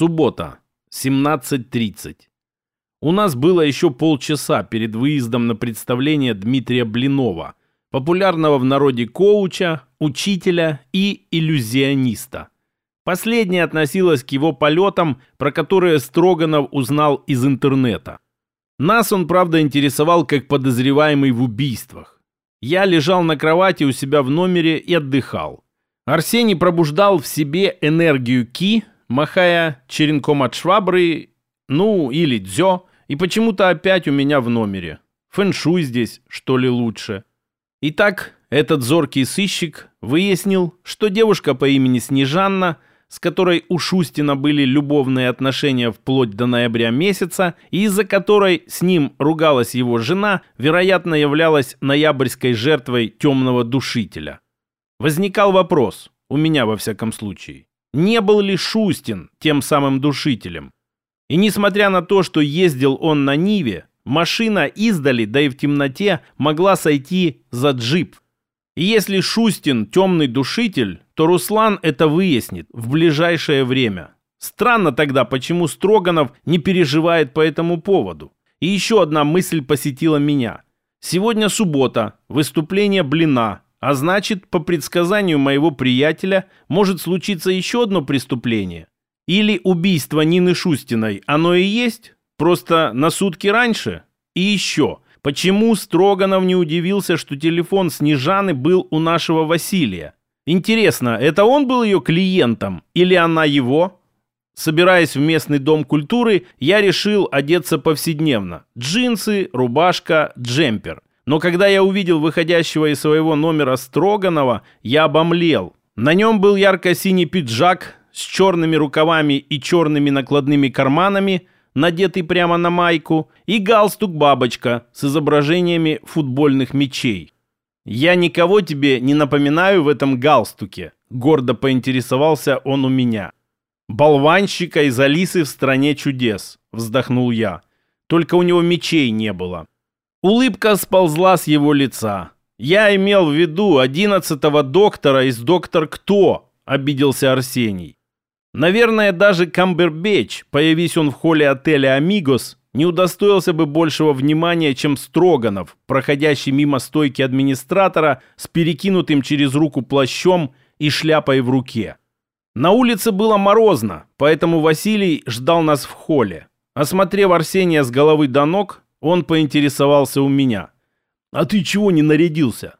Суббота, 17.30. У нас было еще полчаса перед выездом на представление Дмитрия Блинова, популярного в народе коуча, учителя и иллюзиониста. Последнее относилось к его полетам, про которые Строганов узнал из интернета. Нас он, правда, интересовал как подозреваемый в убийствах. Я лежал на кровати у себя в номере и отдыхал. Арсений пробуждал в себе энергию Ки, махая черенком от швабры, ну, или дзё, и почему-то опять у меня в номере. Фэншуй здесь, что ли, лучше. Итак, этот зоркий сыщик выяснил, что девушка по имени Снежанна, с которой у Шустина были любовные отношения вплоть до ноября месяца, и из-за которой с ним ругалась его жена, вероятно, являлась ноябрьской жертвой темного душителя. Возникал вопрос, у меня во всяком случае, не был ли Шустин тем самым душителем? И несмотря на то, что ездил он на Ниве, машина издали, да и в темноте, могла сойти за джип. И если Шустин темный душитель, то Руслан это выяснит в ближайшее время. Странно тогда, почему Строганов не переживает по этому поводу. И еще одна мысль посетила меня. Сегодня суббота, выступление Блина, а значит, по предсказанию моего приятеля, может случиться еще одно преступление. Или убийство Нины Шустиной, оно и есть, просто на сутки раньше. И еще, почему Строганов не удивился, что телефон Снежаны был у нашего Василия? Интересно, это он был ее клиентом или она его? Собираясь в местный дом культуры, я решил одеться повседневно. Джинсы, рубашка, джемпер – но когда я увидел выходящего из своего номера Строганова, я обомлел. На нем был ярко-синий пиджак с черными рукавами и черными накладными карманами, надетый прямо на майку, и галстук-бабочка с изображениями футбольных мячей. «Я никого тебе не напоминаю в этом галстуке», — гордо поинтересовался он у меня. «Болванщика из Алисы в стране чудес», — вздохнул я. «Только у него мечей не было». Улыбка сползла с его лица. «Я имел в виду одиннадцатого доктора из «Доктор Кто», — обиделся Арсений. Наверное, даже Камбербеч, появись он в холле отеля «Амигос», не удостоился бы большего внимания, чем Строганов, проходящий мимо стойки администратора с перекинутым через руку плащом и шляпой в руке. На улице было морозно, поэтому Василий ждал нас в холле. Осмотрев Арсения с головы до ног, он поинтересовался у меня. «А ты чего не нарядился?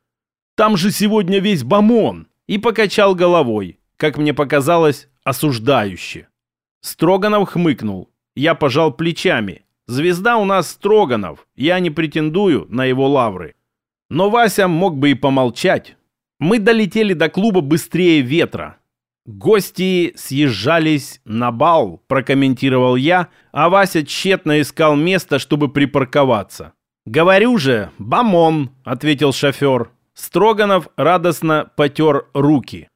Там же сегодня весь бомон!» И покачал головой, как мне показалось, осуждающе. Строганов хмыкнул. Я пожал плечами. Звезда у нас Строганов. Я не претендую на его лавры. Но Вася мог бы и помолчать. Мы долетели до клуба быстрее ветра. «Гости съезжались на бал», – прокомментировал я, а Вася тщетно искал место, чтобы припарковаться. «Говорю же, бамон», – ответил шофер. Строганов радостно потер руки.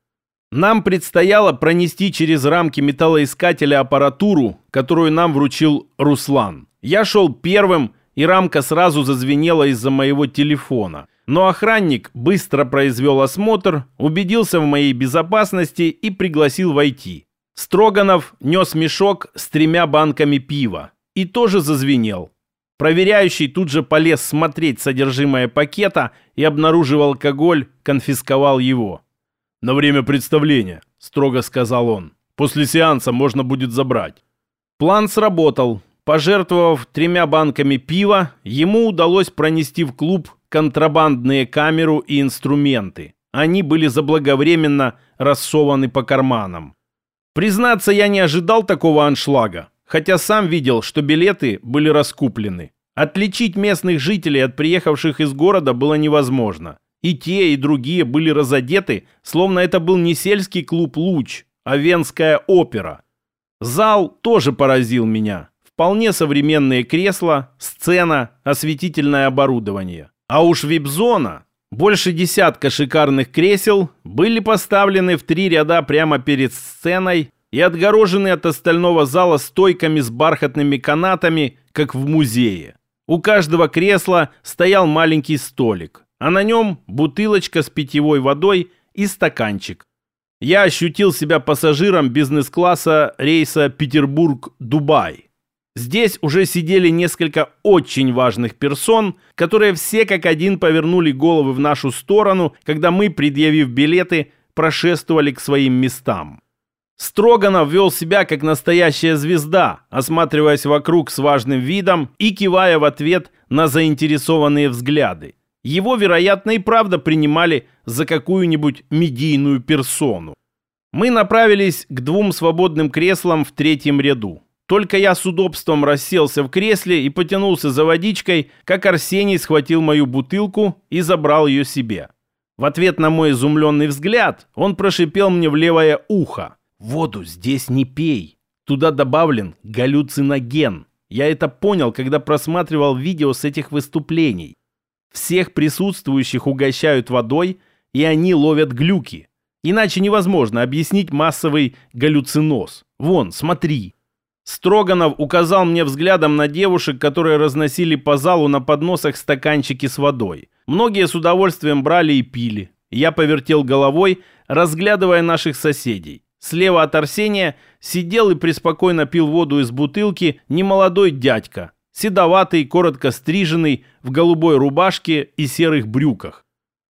Нам предстояло пронести через рамки металлоискателя аппаратуру, которую нам вручил Руслан. Я шел первым, и рамка сразу зазвенела из-за моего телефона – но охранник быстро произвел осмотр, убедился в моей безопасности и пригласил войти. Строганов нес мешок с тремя банками пива и тоже зазвенел. Проверяющий тут же полез смотреть содержимое пакета и, обнаружив алкоголь, конфисковал его. «На время представления», — строго сказал он. «После сеанса можно будет забрать». План сработал. Пожертвовав тремя банками пива, ему удалось пронести в клуб контрабандные камеру и инструменты. Они были заблаговременно рассованы по карманам. Признаться, я не ожидал такого аншлага, хотя сам видел, что билеты были раскуплены. Отличить местных жителей от приехавших из города было невозможно. И те, и другие были разодеты, словно это был не сельский клуб «Луч», а венская опера. Зал тоже поразил меня. Вполне современные кресла, сцена, осветительное оборудование. А уж вип-зона, больше десятка шикарных кресел, были поставлены в три ряда прямо перед сценой и отгорожены от остального зала стойками с бархатными канатами, как в музее. У каждого кресла стоял маленький столик, а на нем бутылочка с питьевой водой и стаканчик. я ощутил себя пассажиром бизнес-класса рейса Петербург-Дубай. Здесь уже сидели несколько очень важных персон, которые все как один повернули головы в нашу сторону, когда мы, предъявив билеты, прошествовали к своим местам. Строганов вел себя как настоящая звезда, осматриваясь вокруг с важным видом и кивая в ответ на заинтересованные взгляды. Его, вероятно, и правда принимали за какую-нибудь медийную персону. Мы направились к двум свободным креслам в третьем ряду. Только я с удобством расселся в кресле и потянулся за водичкой, как Арсений схватил мою бутылку и забрал ее себе. В ответ на мой изумленный взгляд он прошипел мне в левое ухо. «Воду здесь не пей. Туда добавлен галлюциноген. Я это понял, когда просматривал видео с этих выступлений. Всех присутствующих угощают водой, и они ловят глюки. Иначе невозможно объяснить массовый галлюциноз. Вон, смотри». Строганов указал мне взглядом на девушек, которые разносили по залу на подносах стаканчики с водой. Многие с удовольствием брали и пили. Я повертел головой, разглядывая наших соседей. Слева от Арсения сидел и преспокойно пил воду из бутылки немолодой дядька, седоватый, коротко стриженный, в голубой рубашке и серых брюках.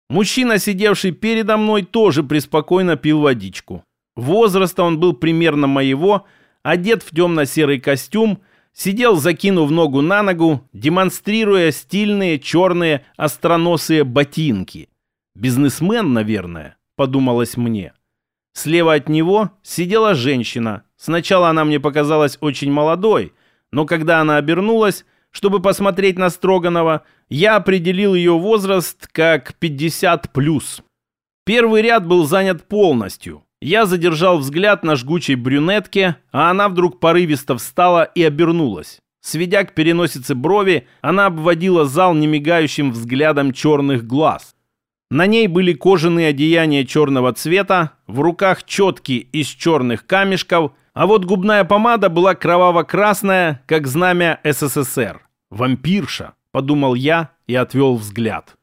Мужчина, сидевший передо мной, тоже преспокойно пил водичку. Возраста он был примерно моего, одет в темно-серый костюм, сидел, закинув ногу на ногу, демонстрируя стильные черные остроносые ботинки. «Бизнесмен, наверное», — подумалось мне. Слева от него сидела женщина. Сначала она мне показалась очень молодой, но когда она обернулась, чтобы посмотреть на Строганова, я определил ее возраст как 50+. Первый ряд был занят полностью. Я задержал взгляд на жгучей брюнетке, а она вдруг порывисто встала и обернулась. Сведя к переносице брови, она обводила зал немигающим взглядом черных глаз. На ней были кожаные одеяния черного цвета, в руках четки из черных камешков, а вот губная помада была кроваво-красная, как знамя СССР. «Вампирша», — подумал я и отвел взгляд.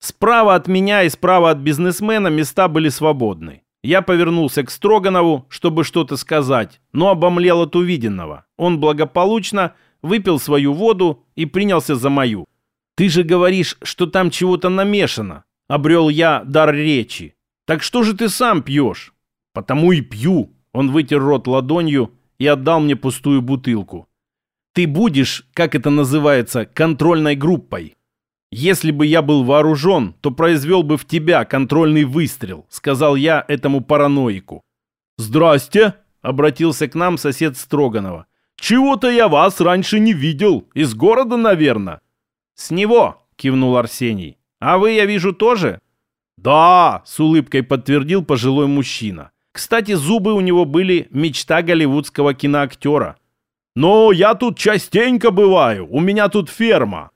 Справа от меня и справа от бизнесмена места были свободны. Я повернулся к Строганову, чтобы что-то сказать, но обомлел от увиденного. Он благополучно выпил свою воду и принялся за мою. «Ты же говоришь, что там чего-то намешано», — обрел я дар речи. «Так что же ты сам пьешь?» «Потому и пью», — он вытер рот ладонью и отдал мне пустую бутылку. «Ты будешь, как это называется, контрольной группой». «Если бы я был вооружен, то произвел бы в тебя контрольный выстрел», сказал я этому параноику. «Здрасте», — обратился к нам сосед Строганова. «Чего-то я вас раньше не видел. Из города, наверное». «С него», — кивнул Арсений. «А вы, я вижу, тоже?» «Да», — с улыбкой подтвердил пожилой мужчина. Кстати, зубы у него были мечта голливудского киноактера. «Но я тут частенько бываю, у меня тут ферма».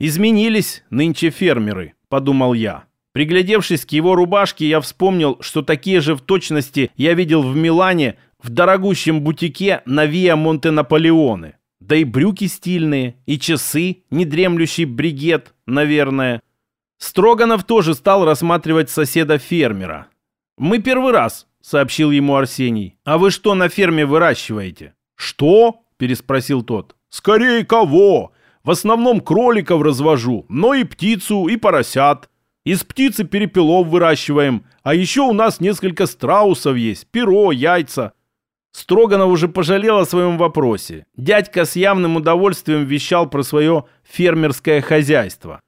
«Изменились нынче фермеры», — подумал я. Приглядевшись к его рубашке, я вспомнил, что такие же в точности я видел в Милане в дорогущем бутике на Виа Монте Наполеоне. Да и брюки стильные, и часы, недремлющий бригет, наверное. Строганов тоже стал рассматривать соседа-фермера. «Мы первый раз», — сообщил ему Арсений. «А вы что на ферме выращиваете?» «Что?» — переспросил тот. «Скорее кого? В основном кроликов развожу, но и птицу, и поросят. Из птицы перепелов выращиваем, а еще у нас несколько страусов есть, перо, яйца. Строганов уже пожалел о своем вопросе. Дядька с явным удовольствием вещал про свое фермерское хозяйство.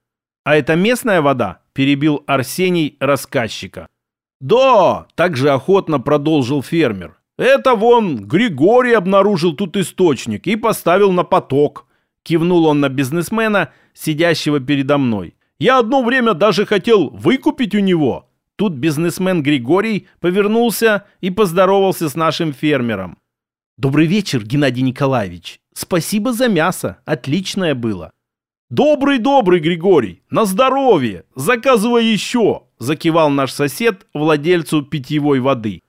«А это местная вода?» – перебил Арсений рассказчика. «Да!» – также охотно продолжил фермер. «Это вон Григорий обнаружил тут источник и поставил на поток. Кивнул он на бизнесмена, сидящего передо мной. Я одно время даже хотел выкупить у него. Тут бизнесмен Григорий повернулся и поздоровался с нашим фермером. «Добрый вечер, Геннадий Николаевич. Спасибо за мясо. Отличное было». «Добрый-добрый, Григорий! На здоровье! Заказывай еще!» Закивал наш сосед владельцу питьевой воды.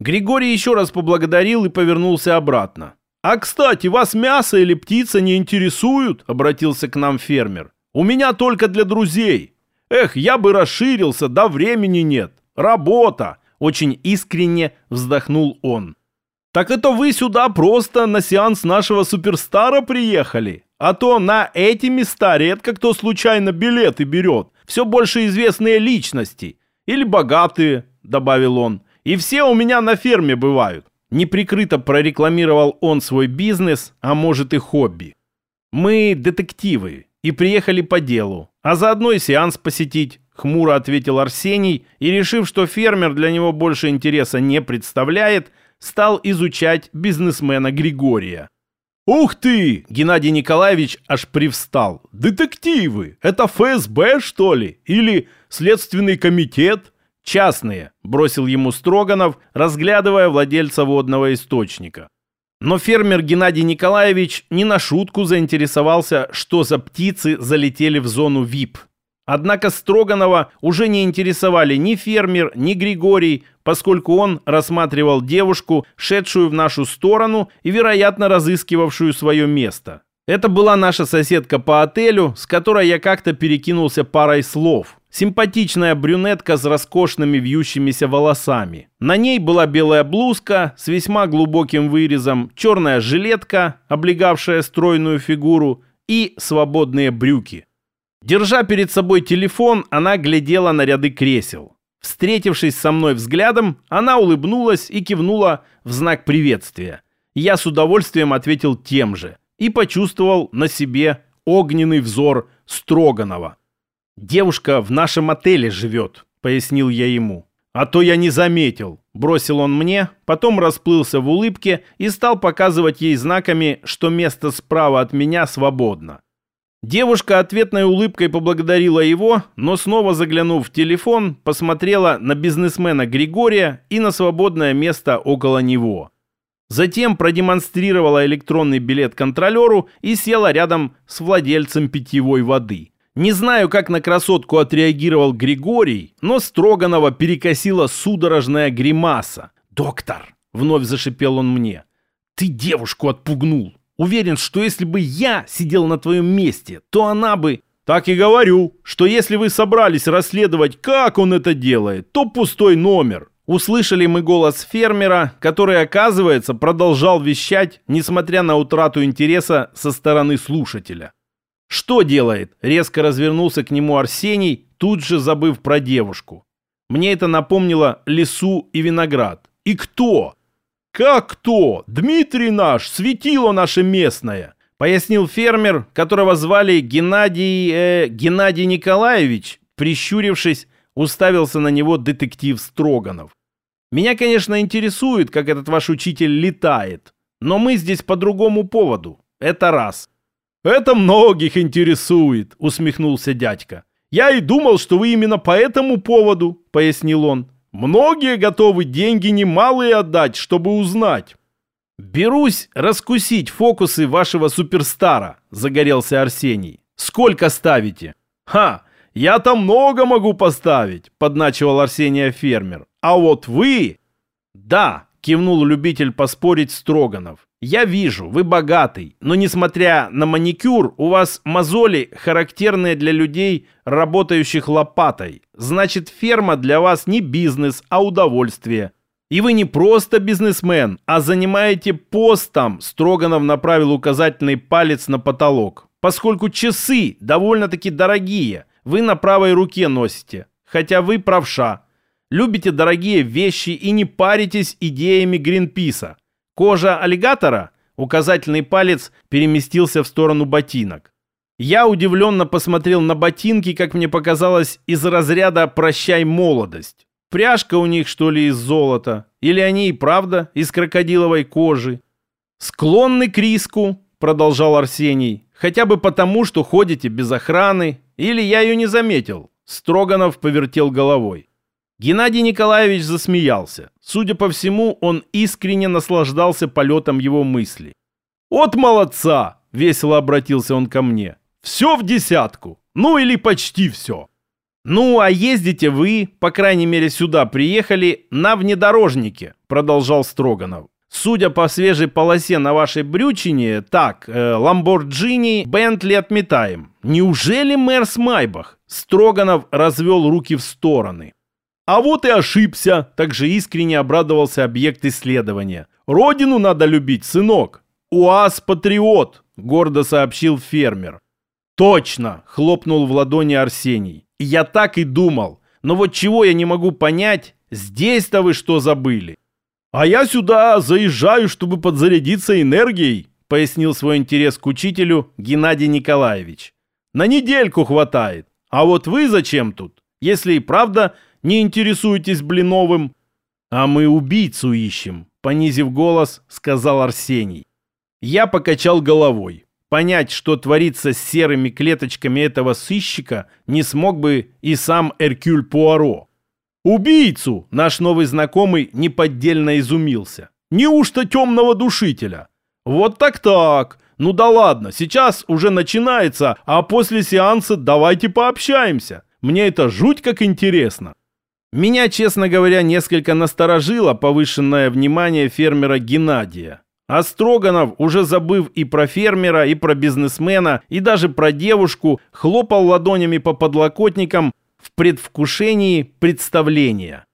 Григорий еще раз поблагодарил и повернулся обратно. «А, кстати, вас мясо или птица не интересуют?» — обратился к нам фермер. «У меня только для друзей. Эх, я бы расширился, да времени нет. Работа. Очень искренне вздохнул он. «Так это вы сюда просто на сеанс нашего суперстара приехали? А то на эти места редко кто случайно билеты берет. Все больше известные личности. Или богатые», — добавил он. «И все у меня на ферме бывают». Неприкрыто прорекламировал он свой бизнес, а может и хобби. «Мы детективы и приехали по делу, а заодно и сеанс посетить», — хмуро ответил Арсений и, решив, что фермер для него больше интереса не представляет, — стал изучать бизнесмена Григория. «Ух ты!» – Геннадий Николаевич аж привстал. «Детективы! Это ФСБ, что ли? Или Следственный комитет?» «Частные», – бросил ему Строганов, разглядывая владельца водного источника. Но фермер Геннадий Николаевич не на шутку заинтересовался, что за птицы залетели в зону ВИП – Однако Строганова уже не интересовали ни фермер, ни Григорий, поскольку он рассматривал девушку, шедшую в нашу сторону и, вероятно, разыскивавшую свое место. Это была наша соседка по отелю, с которой я как-то перекинулся парой слов. Симпатичная брюнетка с роскошными вьющимися волосами. На ней была белая блузка с весьма глубоким вырезом, черная жилетка, облегавшая стройную фигуру, и свободные брюки – Держа перед собой телефон, она глядела на ряды кресел. Встретившись со мной взглядом, она улыбнулась и кивнула в знак приветствия. Я с удовольствием ответил тем же и почувствовал на себе огненный взор Строганова. «Девушка в нашем отеле живет», — пояснил я ему. «А то я не заметил», — бросил он мне, потом расплылся в улыбке и стал показывать ей знаками, что место справа от меня свободно. Девушка ответной улыбкой поблагодарила его, но снова заглянув в телефон, посмотрела на бизнесмена Григория и на свободное место около него. Затем продемонстрировала электронный билет контролеру и села рядом с владельцем питьевой воды. Не знаю, как на красотку отреагировал Григорий, но Строганова перекосила судорожная гримаса. «Доктор!» — вновь зашипел он мне. «Ты девушку отпугнул!» Уверен, что если бы я сидел на твоем месте, то она бы... Так и говорю, что если вы собрались расследовать, как он это делает, то пустой номер. Услышали мы голос фермера, который, оказывается, продолжал вещать, несмотря на утрату интереса со стороны слушателя. «Что делает?» — резко развернулся к нему Арсений, тут же забыв про девушку. Мне это напомнило лесу и виноград. «И кто?» «Как кто? Дмитрий наш, светило наше местное!» Пояснил фермер, которого звали Геннадий... Э, Геннадий Николаевич, прищурившись, уставился на него детектив Строганов. «Меня, конечно, интересует, как этот ваш учитель летает, но мы здесь по другому поводу. Это раз». «Это многих интересует», — усмехнулся дядька. «Я и думал, что вы именно по этому поводу», — пояснил он. Многие готовы деньги немалые отдать, чтобы узнать. «Берусь раскусить фокусы вашего суперстара», — загорелся Арсений. «Сколько ставите?» «Ха, я там много могу поставить», — подначивал Арсения фермер. «А вот вы...» «Да», — кивнул любитель поспорить Строганов. Я вижу, вы богатый, но несмотря на маникюр, у вас мозоли, характерные для людей, работающих лопатой. Значит, ферма для вас не бизнес, а удовольствие. И вы не просто бизнесмен, а занимаете постом, Строганов направил указательный палец на потолок. Поскольку часы довольно-таки дорогие, вы на правой руке носите, хотя вы правша. Любите дорогие вещи и не паритесь идеями Гринписа. Кожа аллигатора, указательный палец переместился в сторону ботинок. Я удивленно посмотрел на ботинки, как мне показалось, из разряда «прощай молодость». Пряжка у них, что ли, из золота? Или они и правда из крокодиловой кожи? «Склонны к риску», — продолжал Арсений, «хотя бы потому, что ходите без охраны, или я ее не заметил». Строганов повертел головой. Геннадий Николаевич засмеялся. Судя по всему, он искренне наслаждался полетом его мысли. «От молодца!» — весело обратился он ко мне. «Все в десятку! Ну или почти все!» «Ну, а ездите вы, по крайней мере сюда приехали, на внедорожнике», — продолжал Строганов. «Судя по свежей полосе на вашей брючине, так, э, Ламборджини, Бентли отметаем. Неужели мэр Смайбах?» Строганов развел руки в стороны. А вот и ошибся, также искренне обрадовался объект исследования. Родину надо любить, сынок. УАЗ-патриот, гордо сообщил фермер. Точно, хлопнул в ладони Арсений. Я так и думал. Но вот чего я не могу понять, здесь-то вы что забыли? А я сюда заезжаю, чтобы подзарядиться энергией, пояснил свой интерес к учителю Геннадий Николаевич. На недельку хватает. А вот вы зачем тут? Если и правда не интересуетесь Блиновым? А мы убийцу ищем, понизив голос, сказал Арсений. Я покачал головой. Понять, что творится с серыми клеточками этого сыщика, не смог бы и сам Эркюль Пуаро. Убийцу наш новый знакомый неподдельно изумился. Неужто темного душителя? Вот так-так. Ну да ладно, сейчас уже начинается, а после сеанса давайте пообщаемся. Мне это жуть как интересно. Меня, честно говоря, несколько насторожило повышенное внимание фермера Геннадия. А Строганов, уже забыв и про фермера, и про бизнесмена, и даже про девушку, хлопал ладонями по подлокотникам в предвкушении представления.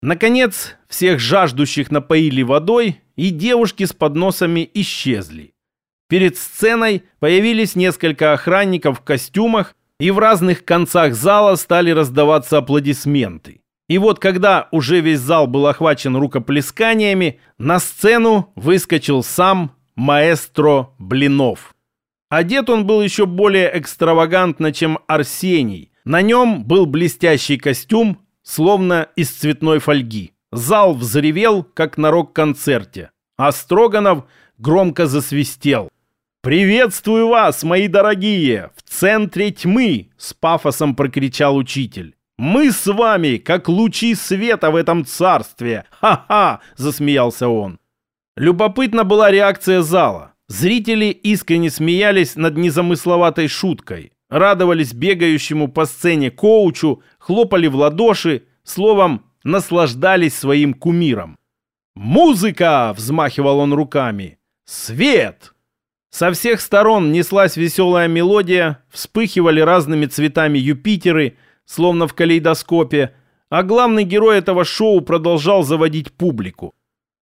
Наконец, всех жаждущих напоили водой, и девушки с подносами исчезли. Перед сценой появились несколько охранников в костюмах, и в разных концах зала стали раздаваться аплодисменты. И вот когда уже весь зал был охвачен рукоплесканиями, на сцену выскочил сам маэстро Блинов. Одет он был еще более экстравагантно, чем Арсений. На нем был блестящий костюм, словно из цветной фольги. Зал взревел, как на рок-концерте, а Строганов громко засвистел. «Приветствую вас, мои дорогие! В центре тьмы!» — с пафосом прокричал учитель. Мы с вами, как лучи света в этом царстве! Ха-ха!» – засмеялся он. Любопытна была реакция зала. Зрители искренне смеялись над незамысловатой шуткой, радовались бегающему по сцене коучу, хлопали в ладоши, словом, наслаждались своим кумиром. «Музыка!» – взмахивал он руками. «Свет!» Со всех сторон неслась веселая мелодия, вспыхивали разными цветами Юпитеры – словно в калейдоскопе, а главный герой этого шоу продолжал заводить публику.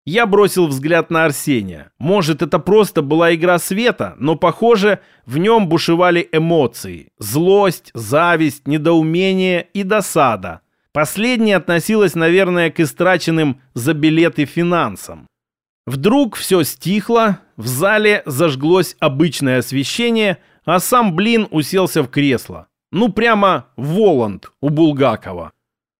Я бросил взгляд на Арсения. Может, это просто была игра света, но, похоже, в нем бушевали эмоции. Злость, зависть, недоумение и досада. Последнее относилось, наверное, к истраченным за билеты финансам. Вдруг все стихло, в зале зажглось обычное освещение, а сам Блин уселся в кресло. Ну, прямо Воланд у Булгакова.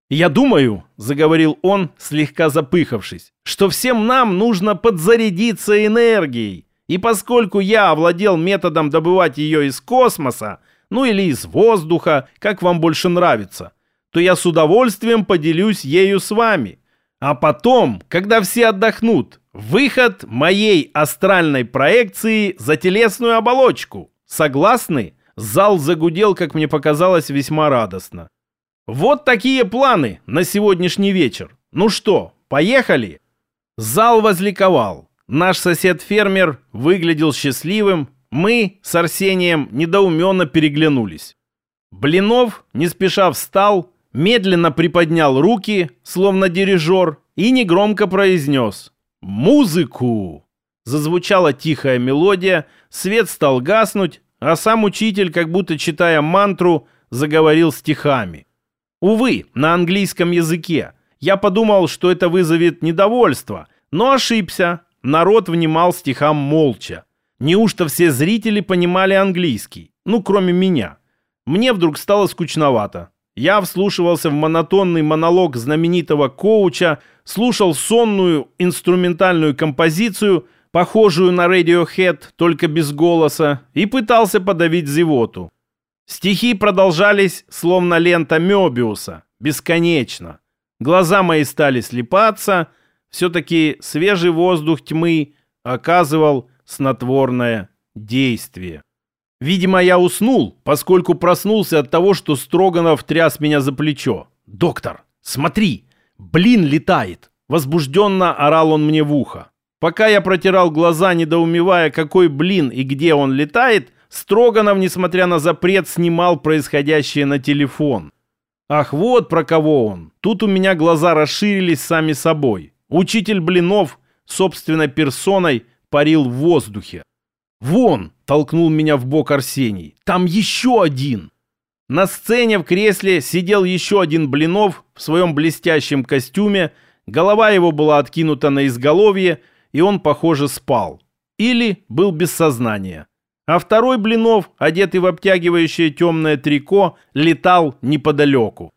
«Я думаю», — заговорил он, слегка запыхавшись, «что всем нам нужно подзарядиться энергией. И поскольку я овладел методом добывать ее из космоса, ну или из воздуха, как вам больше нравится, то я с удовольствием поделюсь ею с вами. А потом, когда все отдохнут, выход моей астральной проекции за телесную оболочку. Согласны?» Зал загудел, как мне показалось, весьма радостно. Вот такие планы на сегодняшний вечер. Ну что, поехали? Зал возликовал. Наш сосед-фермер выглядел счастливым. Мы с Арсением недоуменно переглянулись. Блинов не спеша встал, медленно приподнял руки, словно дирижер, и негромко произнес «Музыку!». Зазвучала тихая мелодия, свет стал гаснуть, а сам учитель, как будто читая мантру, заговорил стихами. Увы, на английском языке. Я подумал, что это вызовет недовольство, но ошибся. Народ внимал стихам молча. Неужто все зрители понимали английский? Ну, кроме меня. Мне вдруг стало скучновато. Я вслушивался в монотонный монолог знаменитого коуча, слушал сонную инструментальную композицию – похожую на Radiohead, только без голоса, и пытался подавить зевоту. Стихи продолжались, словно лента Мёбиуса, бесконечно. Глаза мои стали слепаться, все-таки свежий воздух тьмы оказывал снотворное действие. Видимо, я уснул, поскольку проснулся от того, что Строганов тряс меня за плечо. «Доктор, смотри! Блин летает!» Возбужденно орал он мне в ухо. Пока я протирал глаза, недоумевая, какой блин и где он летает, Строганов, несмотря на запрет, снимал происходящее на телефон. Ах, вот про кого он. Тут у меня глаза расширились сами собой. Учитель Блинов собственной персоной парил в воздухе. «Вон!» — толкнул меня в бок Арсений. «Там еще один!» На сцене в кресле сидел еще один Блинов в своем блестящем костюме, голова его была откинута на изголовье, и он, похоже, спал. Или был без сознания. А второй Блинов, одетый в обтягивающее темное трико, летал неподалеку.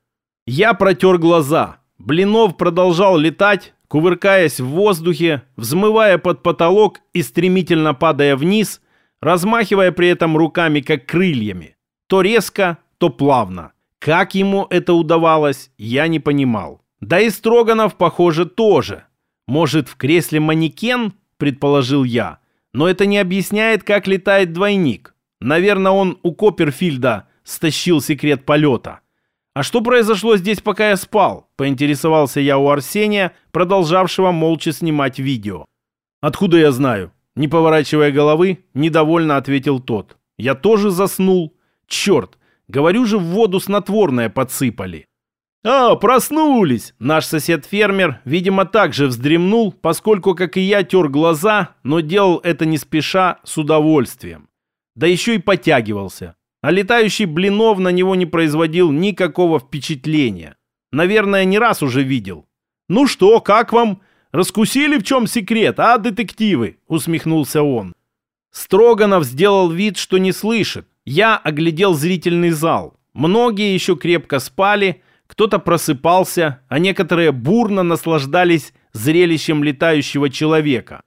Я протер глаза. Блинов продолжал летать, кувыркаясь в воздухе, взмывая под потолок и стремительно падая вниз, размахивая при этом руками как крыльями. То резко, то плавно. Как ему это удавалось, я не понимал. Да и Строганов, похоже, тоже. Может, в кресле манекен, предположил я. Но это не объясняет, как летает двойник. Наверное, он у Копперфильда стащил секрет полета. «А что произошло здесь, пока я спал?» – поинтересовался я у Арсения, продолжавшего молча снимать видео. «Откуда я знаю?» Не поворачивая головы, недовольно ответил тот. «Я тоже заснул. Черт, Говорю же, в воду снотворное подсыпали. «А, проснулись!» Наш сосед-фермер, видимо, также вздремнул, поскольку, как и я, тер глаза, но делал это не спеша, с удовольствием. Да еще и потягивался. А летающий Блинов на него не производил никакого впечатления. Наверное, не раз уже видел. «Ну что, как вам? Раскусили, в чем секрет, а, детективы?» усмехнулся он. Строганов сделал вид, что не слышит, я оглядел зрительный зал. Многие еще крепко спали, кто-то просыпался, а некоторые бурно наслаждались зрелищем летающего человека.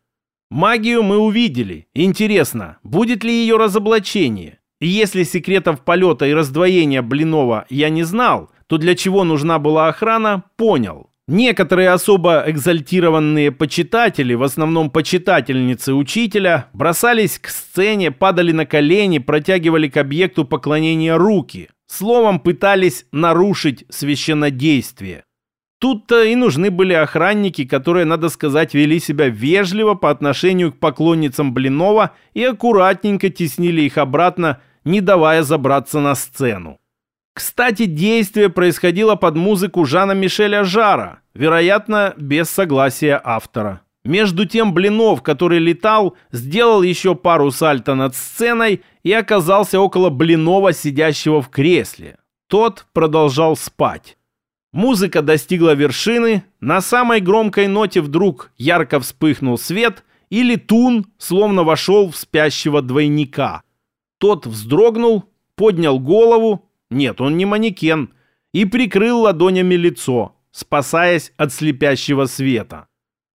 Магию мы увидели. Интересно, будет ли ее разоблачение? И если секретов полета и раздвоения Блинова я не знал, то для чего нужна была охрана, понял. Некоторые особо экзальтированные почитатели, в основном почитательницы учителя, бросались к сцене, падали на колени, протягивали к объекту поклонения руки. Словом, пытались нарушить священнодействие. Тут-то и нужны были охранники, которые, надо сказать, вели себя вежливо по отношению к поклонницам Блинова и аккуратненько теснили их обратно, не давая забраться на сцену. Кстати, действие происходило под музыку Жана Мишеля Жара, вероятно, без согласия автора. Между тем Блинов, который летал, сделал еще пару сальто над сценой и оказался около Блинова, сидящего в кресле. Тот продолжал спать. Музыка достигла вершины, на самой громкой ноте вдруг ярко вспыхнул свет, и летун словно вошел в спящего двойника. Тот вздрогнул, поднял голову нет, он не манекен. И прикрыл ладонями лицо, спасаясь от слепящего света.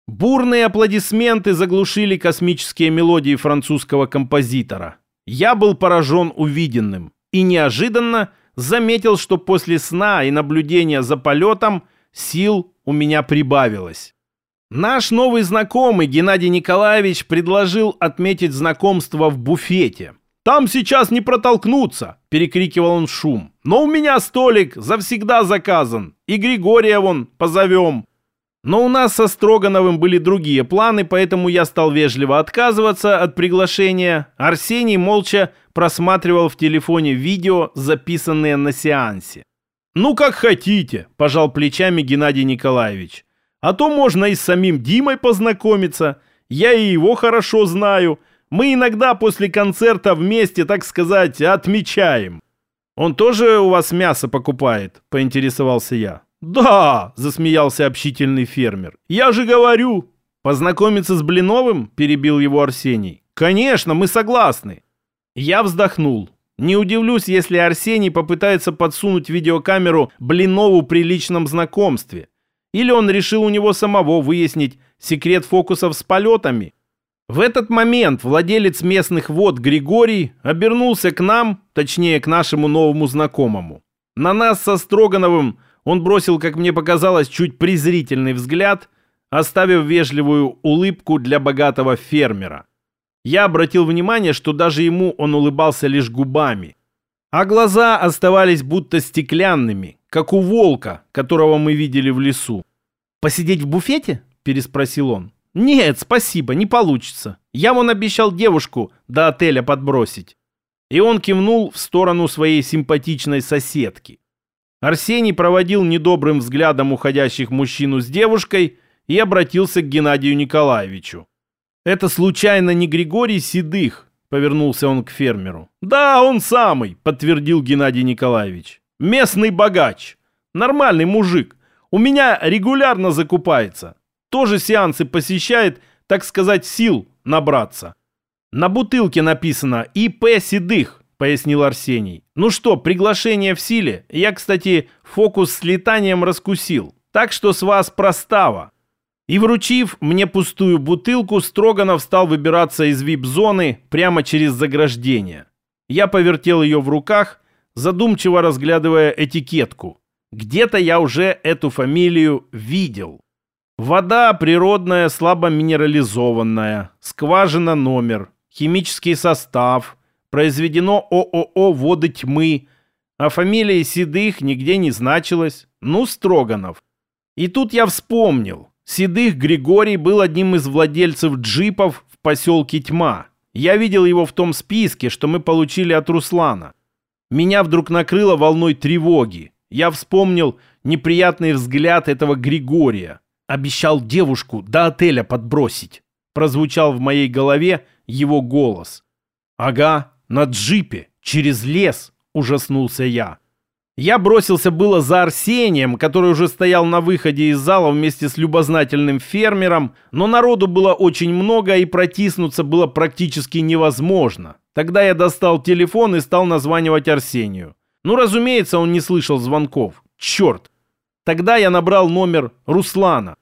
Бурные аплодисменты заглушили космические мелодии французского композитора. Я был поражен увиденным и неожиданно заметил, что после сна и наблюдения за полетом сил у меня прибавилось. Наш новый знакомый Геннадий Николаевич предложил отметить знакомство в буфете. «Там сейчас не протолкнуться!» — перекрикивал он шум. «Но у меня столик завсегда заказан, и Григория вон позовем». Но у нас со Строгановым были другие планы, поэтому я стал вежливо отказываться от приглашения. Арсений молча просматривал в телефоне видео, записанные на сеансе. «Ну, как хотите», – пожал плечами Геннадий Николаевич. «А то можно и с самим Димой познакомиться. Я и его хорошо знаю. Мы иногда после концерта вместе, так сказать, отмечаем. Он тоже у вас мясо покупает, поинтересовался я. Да, засмеялся общительный фермер. Я же говорю. Познакомиться с Блиновым? Перебил его Арсений. Конечно, мы согласны. Я вздохнул. Не удивлюсь, если Арсений попытается подсунуть видеокамеру Блинову при личном знакомстве. Или он решил у него самого выяснить секрет фокусов с полетами. В этот момент владелец местных вод Григорий обернулся к нам, точнее к нашему новому знакомому. На нас со Строгановым он бросил, как мне показалось, чуть презрительный взгляд, оставив вежливую улыбку для богатого фермера. Я обратил внимание, что даже ему он улыбался лишь губами. А глаза оставались будто стеклянными, как у волка, которого мы видели в лесу. «Посидеть в буфете?» – переспросил он. «Нет, спасибо, не получится. Я вон обещал девушку до отеля подбросить». И он кивнул в сторону своей симпатичной соседки. Арсений проводил недобрым взглядом уходящих мужчину с девушкой и обратился к Геннадию Николаевичу. «Это случайно не Григорий Седых?» — повернулся он к фермеру. «Да, он самый», — подтвердил Геннадий Николаевич. «Местный богач. Нормальный мужик. У меня регулярно закупается. Тоже сеансы посещает, так сказать, сил набраться». «На бутылке написано «ИП Седых», — пояснил Арсений. «Ну что, приглашение в силе? Я, кстати, фокус с летанием раскусил. Так что с вас простава». И вручив мне пустую бутылку, Строганов стал выбираться из вип-зоны прямо через заграждение. Я повертел ее в руках, задумчиво разглядывая этикетку. Где-то я уже эту фамилию видел. Вода природная, слабо минерализованная, скважина номер, химический состав, произведено ООО «Воды тьмы», а фамилия Седых нигде не значилась. Ну, Строганов. И тут я вспомнил. Седых Григорий был одним из владельцев джипов в поселке Тьма. Я видел его в том списке, что мы получили от Руслана. Меня вдруг накрыло волной тревоги. Я вспомнил неприятный взгляд этого Григория. Обещал девушку до отеля подбросить. Прозвучал в моей голове его голос. «Ага, на джипе, через лес», — ужаснулся я. Я бросился было за Арсением, который уже стоял на выходе из зала вместе с любознательным фермером, но народу было очень много и протиснуться было практически невозможно. Тогда я достал телефон и стал названивать Арсению. Ну, разумеется, он не слышал звонков. Черт! Тогда я набрал номер Руслана.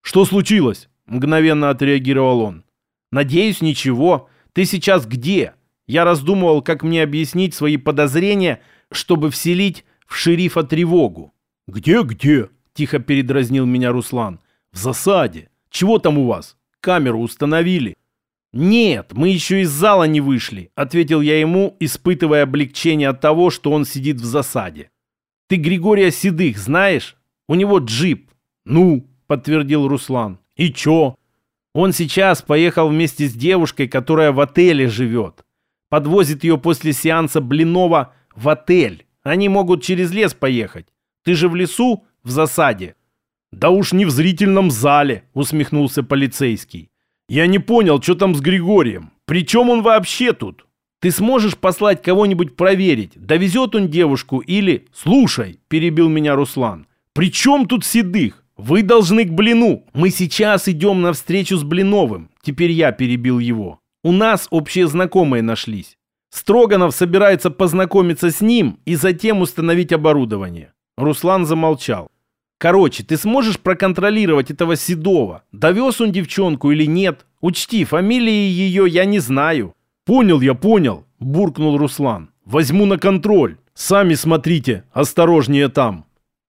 «Что случилось?» – мгновенно отреагировал он. «Надеюсь, ничего. Ты сейчас где?» Я раздумывал, как мне объяснить свои подозрения, чтобы вселить в шерифа тревогу. «Где-где?» – тихо передразнил меня Руслан. «В засаде. Чего там у вас? Камеру установили?» «Нет, мы еще из зала не вышли», — ответил я ему, испытывая облегчение от того, что он сидит в засаде. «Ты Григория Седых знаешь? У него джип». «Ну», — подтвердил Руслан. «И чё?» «Он сейчас поехал вместе с девушкой, которая в отеле живет. Подвозит ее после сеанса Блинова в отель. Они могут через лес поехать. Ты же в лесу, в засаде». «Да уж не в зрительном зале», — усмехнулся полицейский. «Я не понял, что там с Григорием. Причем он вообще тут? Ты сможешь послать кого-нибудь проверить, довезет он девушку или...» «Слушай», — перебил меня Руслан, «при чем тут Седых? Вы должны к Блину. Мы сейчас идем навстречу с Блиновым». Теперь я перебил его. «У нас общие знакомые нашлись. Строганов собирается познакомиться с ним и затем установить оборудование». Руслан замолчал. Короче, ты сможешь проконтролировать этого Седова? Довез он девчонку или нет? Учти, фамилии ее я не знаю. Понял я, понял, буркнул Руслан. Возьму на контроль. Сами смотрите, осторожнее там.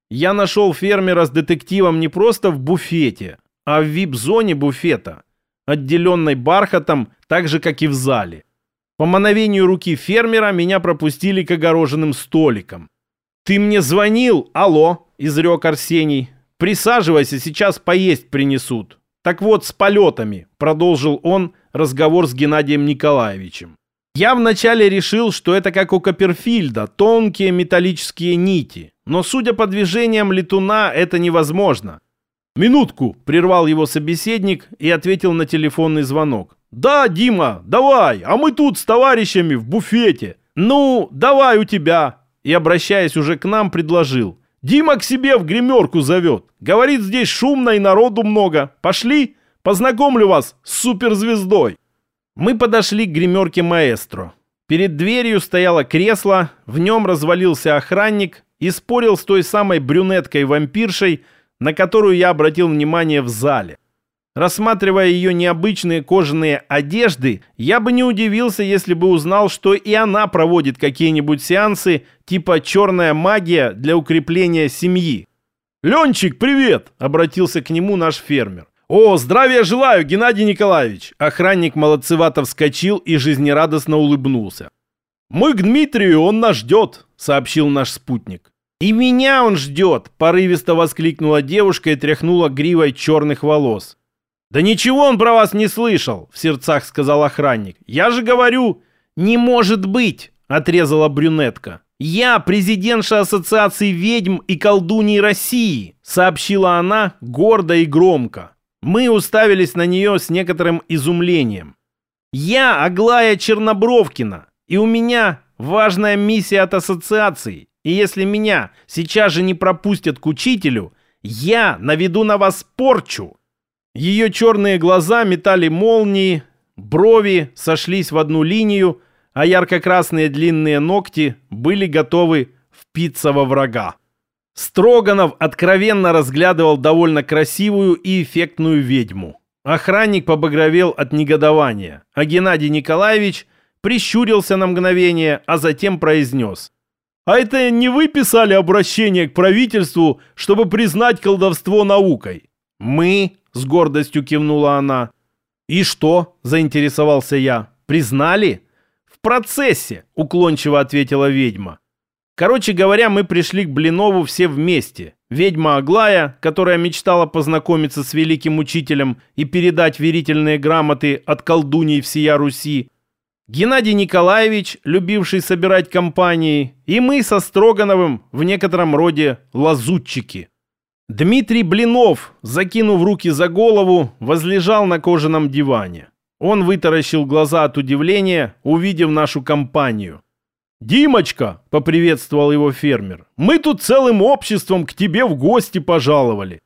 Я нашел фермера с детективом не просто в буфете, а в вип-зоне буфета, отделенной бархатом, так же, как и в зале. По мановению руки фермера меня пропустили к огороженным столикам. «Ты мне звонил? Алло!» изрек Арсений. «Присаживайся, сейчас поесть принесут». «Так вот, с полетами», — продолжил он разговор с Геннадием Николаевичем. «Я вначале решил, что это как у Копперфильда, тонкие металлические нити. Но, судя по движениям летуна, это невозможно». «Минутку», — прервал его собеседник и ответил на телефонный звонок. «Да, Дима, давай, а мы тут с товарищами в буфете. Ну, давай у тебя». И, обращаясь уже к нам, предложил. Дима к себе в гримерку зовет. Говорит, здесь шумно и народу много. Пошли, познакомлю вас с суперзвездой. Мы подошли к гримерке маэстро. Перед дверью стояло кресло, в нем развалился охранник и спорил с той самой брюнеткой-вампиршей, на которую я обратил внимание в зале. Рассматривая ее необычные кожаные одежды, я бы не удивился, если бы узнал, что и она проводит какие-нибудь сеансы типа «черная магия» для укрепления семьи. «Ленчик, привет!» – обратился к нему наш фермер. «О, здравия желаю, Геннадий Николаевич!» Охранник молодцевато вскочил и жизнерадостно улыбнулся. «Мы к Дмитрию, он нас ждет», — сообщил наш спутник. «И меня он ждет!» — порывисто воскликнула девушка и тряхнула гривой черных волос. «Да ничего он про вас не слышал», — в сердцах сказал охранник. «Я же говорю...» «Не может быть!» — отрезала брюнетка. «Я президентша Ассоциации ведьм и колдуней России», сообщила она гордо и громко. Мы уставились на нее с некоторым изумлением. «Я Аглая Чернобровкина, и у меня важная миссия от ассоциации. И если меня сейчас же не пропустят к учителю, я наведу на вас порчу». Ее черные глаза метали молнии, брови сошлись в одну линию, а ярко-красные длинные ногти были готовы впиться во врага. Строганов откровенно разглядывал довольно красивую и эффектную ведьму. Охранник побагровел от негодования, а Геннадий Николаевич прищурился на мгновение, а затем произнес. «А это не вы писали обращение к правительству, чтобы признать колдовство наукой?» «Мы?» — с гордостью кивнула она. «И что?» — заинтересовался я. «Признали?» «В процессе», — уклончиво ответила ведьма. Короче говоря, мы пришли к Блинову все вместе. Ведьма Аглая, которая мечтала познакомиться с великим учителем и передать верительные грамоты от колдуней всея Руси, Геннадий Николаевич, любивший собирать компании, и мы со Строгановым в некотором роде лазутчики. Дмитрий Блинов, закинув руки за голову, возлежал на кожаном диване. Он вытаращил глаза от удивления, увидев нашу компанию – «Димочка!» — поприветствовал его фермер. «Мы тут целым обществом к тебе в гости пожаловали».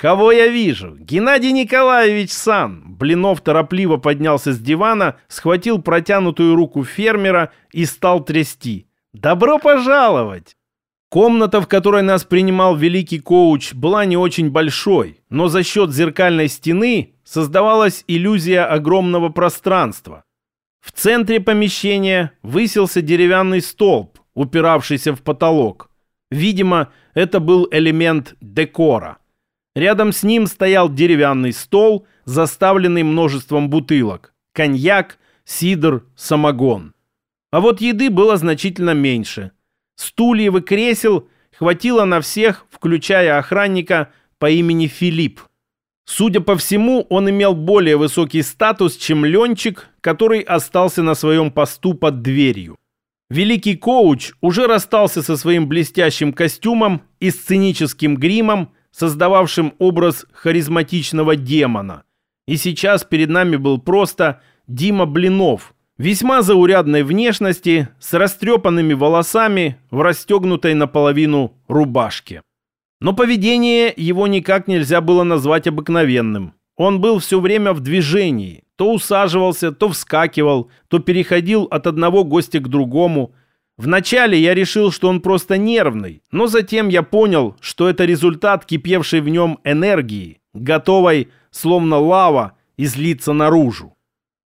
«Кого я вижу? Геннадий Николаевич Сан!» Блинов торопливо поднялся с дивана, схватил протянутую руку фермера и стал трясти. «Добро пожаловать!» Комната, в которой нас принимал великий коуч, была не очень большой, но за счет зеркальной стены создавалась иллюзия огромного пространства. В центре помещения высился деревянный столб, упиравшийся в потолок. Видимо, это был элемент декора. Рядом с ним стоял деревянный стол, заставленный множеством бутылок. Коньяк, сидр, самогон. А вот еды было значительно меньше. Стульев и кресел хватило на всех, включая охранника по имени Филипп. Судя по всему, он имел более высокий статус, чем Ленчик, который остался на своем посту под дверью. Великий коуч уже расстался со своим блестящим костюмом и сценическим гримом, создававшим образ харизматичного демона. И сейчас перед нами был просто Дима Блинов, весьма заурядной внешности, с растрепанными волосами в расстегнутой наполовину рубашке. Но поведение его никак нельзя было назвать обыкновенным. Он был все время в движении, то усаживался, то вскакивал, то переходил от одного гостя к другому. Вначале я решил, что он просто нервный, но затем я понял, что это результат кипевшей в нем энергии, готовой, словно лава, излиться наружу.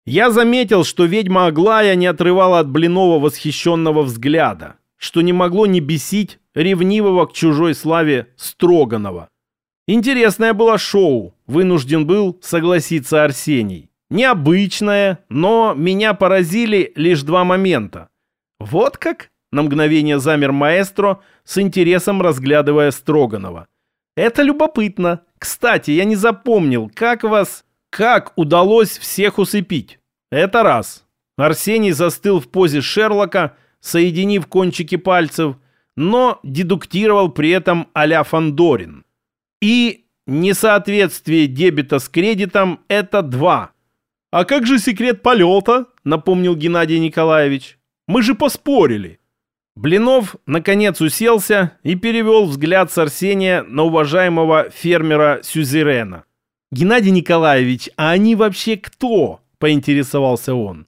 Я заметил, что ведьма Аглая не отрывала от Блинова восхищенного взгляда, что не могло не бесить ревнивого к чужой славе Строганова. Интересное было шоу, вынужден был согласиться Арсений. Необычное, но меня поразили лишь два момента. Вот как? На мгновение замер маэстро, с интересом разглядывая Строганова. Это любопытно. Кстати, я не запомнил, как вас... Как удалось всех усыпить? Это раз. Арсений застыл в позе Шерлока, соединив кончики пальцев, но дедуктировал при этом а-ля Фандорин. И несоответствие дебета с кредитом – это два. «А как же секрет полета?» – напомнил Геннадий Николаевич. «Мы же поспорили». Блинов, наконец, уселся и перевел взгляд с Арсения на уважаемого фермера Сюзерена. «Геннадий Николаевич, а они вообще кто?» – поинтересовался он.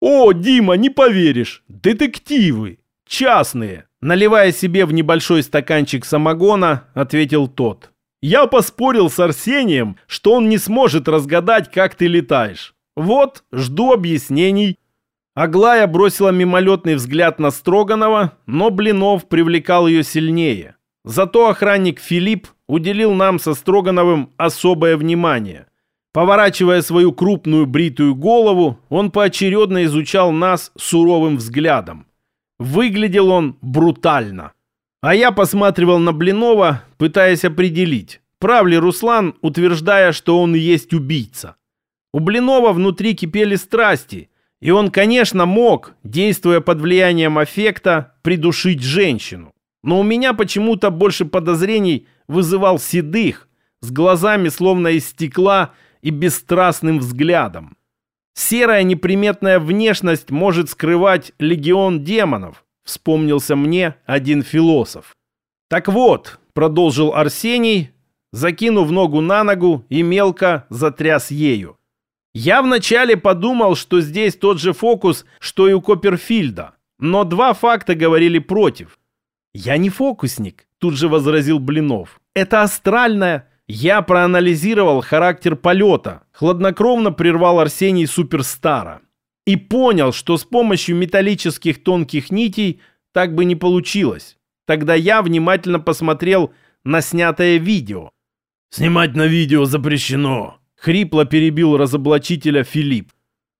«О, Дима, не поверишь! Детективы! Частные!» Наливая себе в небольшой стаканчик самогона, ответил тот. «Я поспорил с Арсением, что он не сможет разгадать, как ты летаешь. Вот, жду объяснений». Аглая бросила мимолетный взгляд на Строганова, но Блинов привлекал ее сильнее. Зато охранник Филипп уделил нам со Строгановым особое внимание. Поворачивая свою крупную бритую голову, он поочередно изучал нас суровым взглядом. Выглядел он брутально. А я посматривал на Блинова, пытаясь определить, прав ли Руслан, утверждая, что он и есть убийца. У Блинова внутри кипели страсти, И он, конечно, мог, действуя под влиянием аффекта, придушить женщину. Но у меня почему-то больше подозрений вызывал седых, с глазами словно из стекла и бесстрастным взглядом. Серая неприметная внешность может скрывать легион демонов, вспомнился мне один философ. Так вот, продолжил Арсений, закинув ногу на ногу и мелко затряс ею. Я вначале подумал, что здесь тот же фокус, что и у Копперфильда, но два факта говорили против. «Я не фокусник», — тут же возразил Блинов. «Это астральная я проанализировал характер полета, хладнокровно прервал Арсений Суперстара и понял, что с помощью металлических тонких нитей так бы не получилось. Тогда я внимательно посмотрел на снятое видео. «Снимать на видео запрещено», — хрипло перебил разоблачителя Филипп.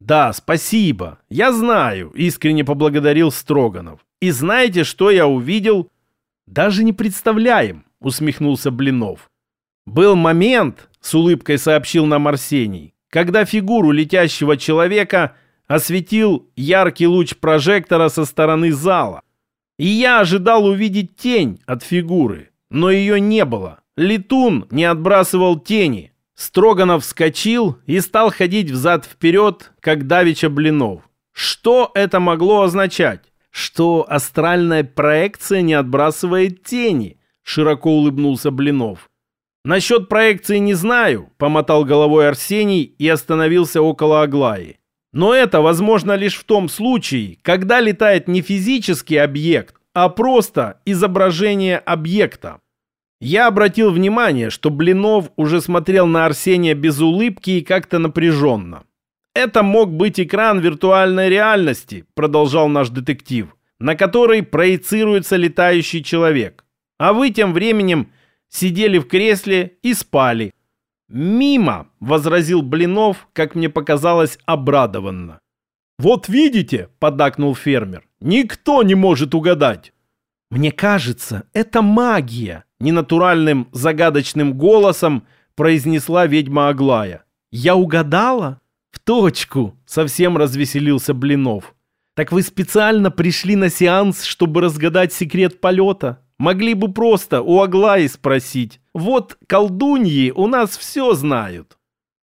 «Да, спасибо. Я знаю», — искренне поблагодарил Строганов. «И знаете, что я увидел?» «Даже не представляем», — усмехнулся Блинов. Был момент, с улыбкой сообщил нам Арсений, когда фигуру летящего человека осветил яркий луч прожектора со стороны зала. И я ожидал увидеть тень от фигуры, но ее не было. Летун не отбрасывал тени. Строганов вскочил и стал ходить взад-вперед, как давича блинов. Что это могло означать? Что астральная проекция не отбрасывает тени? Широко улыбнулся Блинов. «Насчет проекции не знаю», — помотал головой Арсений и остановился около Аглаи. «Но это возможно лишь в том случае, когда летает не физический объект, а просто изображение объекта». Я обратил внимание, что Блинов уже смотрел на Арсения без улыбки и как-то напряженно. «Это мог быть экран виртуальной реальности», — продолжал наш детектив, «на который проецируется летающий человек. А вы тем временем сидели в кресле и спали. «Мимо!» — возразил Блинов, как мне показалось, обрадованно. «Вот видите!» — подакнул фермер. «Никто не может угадать!» «Мне кажется, это магия!» — ненатуральным загадочным голосом произнесла ведьма Аглая. «Я угадала?» «В точку!» — совсем развеселился Блинов. «Так вы специально пришли на сеанс, чтобы разгадать секрет полета?» Могли бы просто у Аглаи спросить. Вот колдуньи у нас все знают.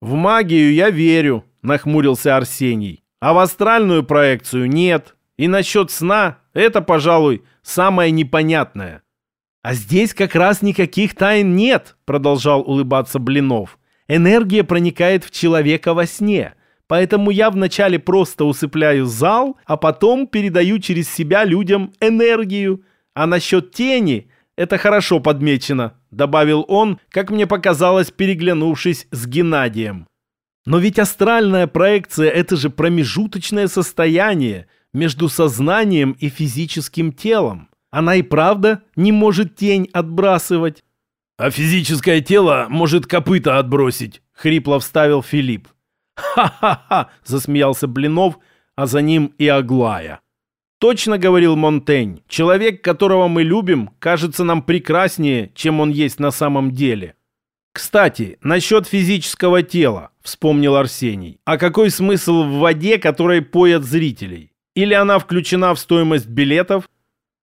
В магию я верю, нахмурился Арсений. А в астральную проекцию нет. И насчет сна это, пожалуй, самое непонятное. А здесь как раз никаких тайн нет, продолжал улыбаться Блинов. Энергия проникает в человека во сне. Поэтому я вначале просто усыпляю зал, а потом передаю через себя людям энергию. А насчет тени это хорошо подмечено, добавил он, как мне показалось, переглянувшись с Геннадием. Но ведь астральная проекция – это же промежуточное состояние между сознанием и физическим телом. Она и правда не может тень отбрасывать. «А физическое тело может копыта отбросить», — хрипло вставил Филипп. «Ха-ха-ха!» — засмеялся Блинов, а за ним и Аглая. Точно говорил Монтень, человек, которого мы любим, кажется нам прекраснее, чем он есть на самом деле. Кстати, насчет физического тела, вспомнил Арсений. А какой смысл в воде, которой поят зрителей? Или она включена в стоимость билетов?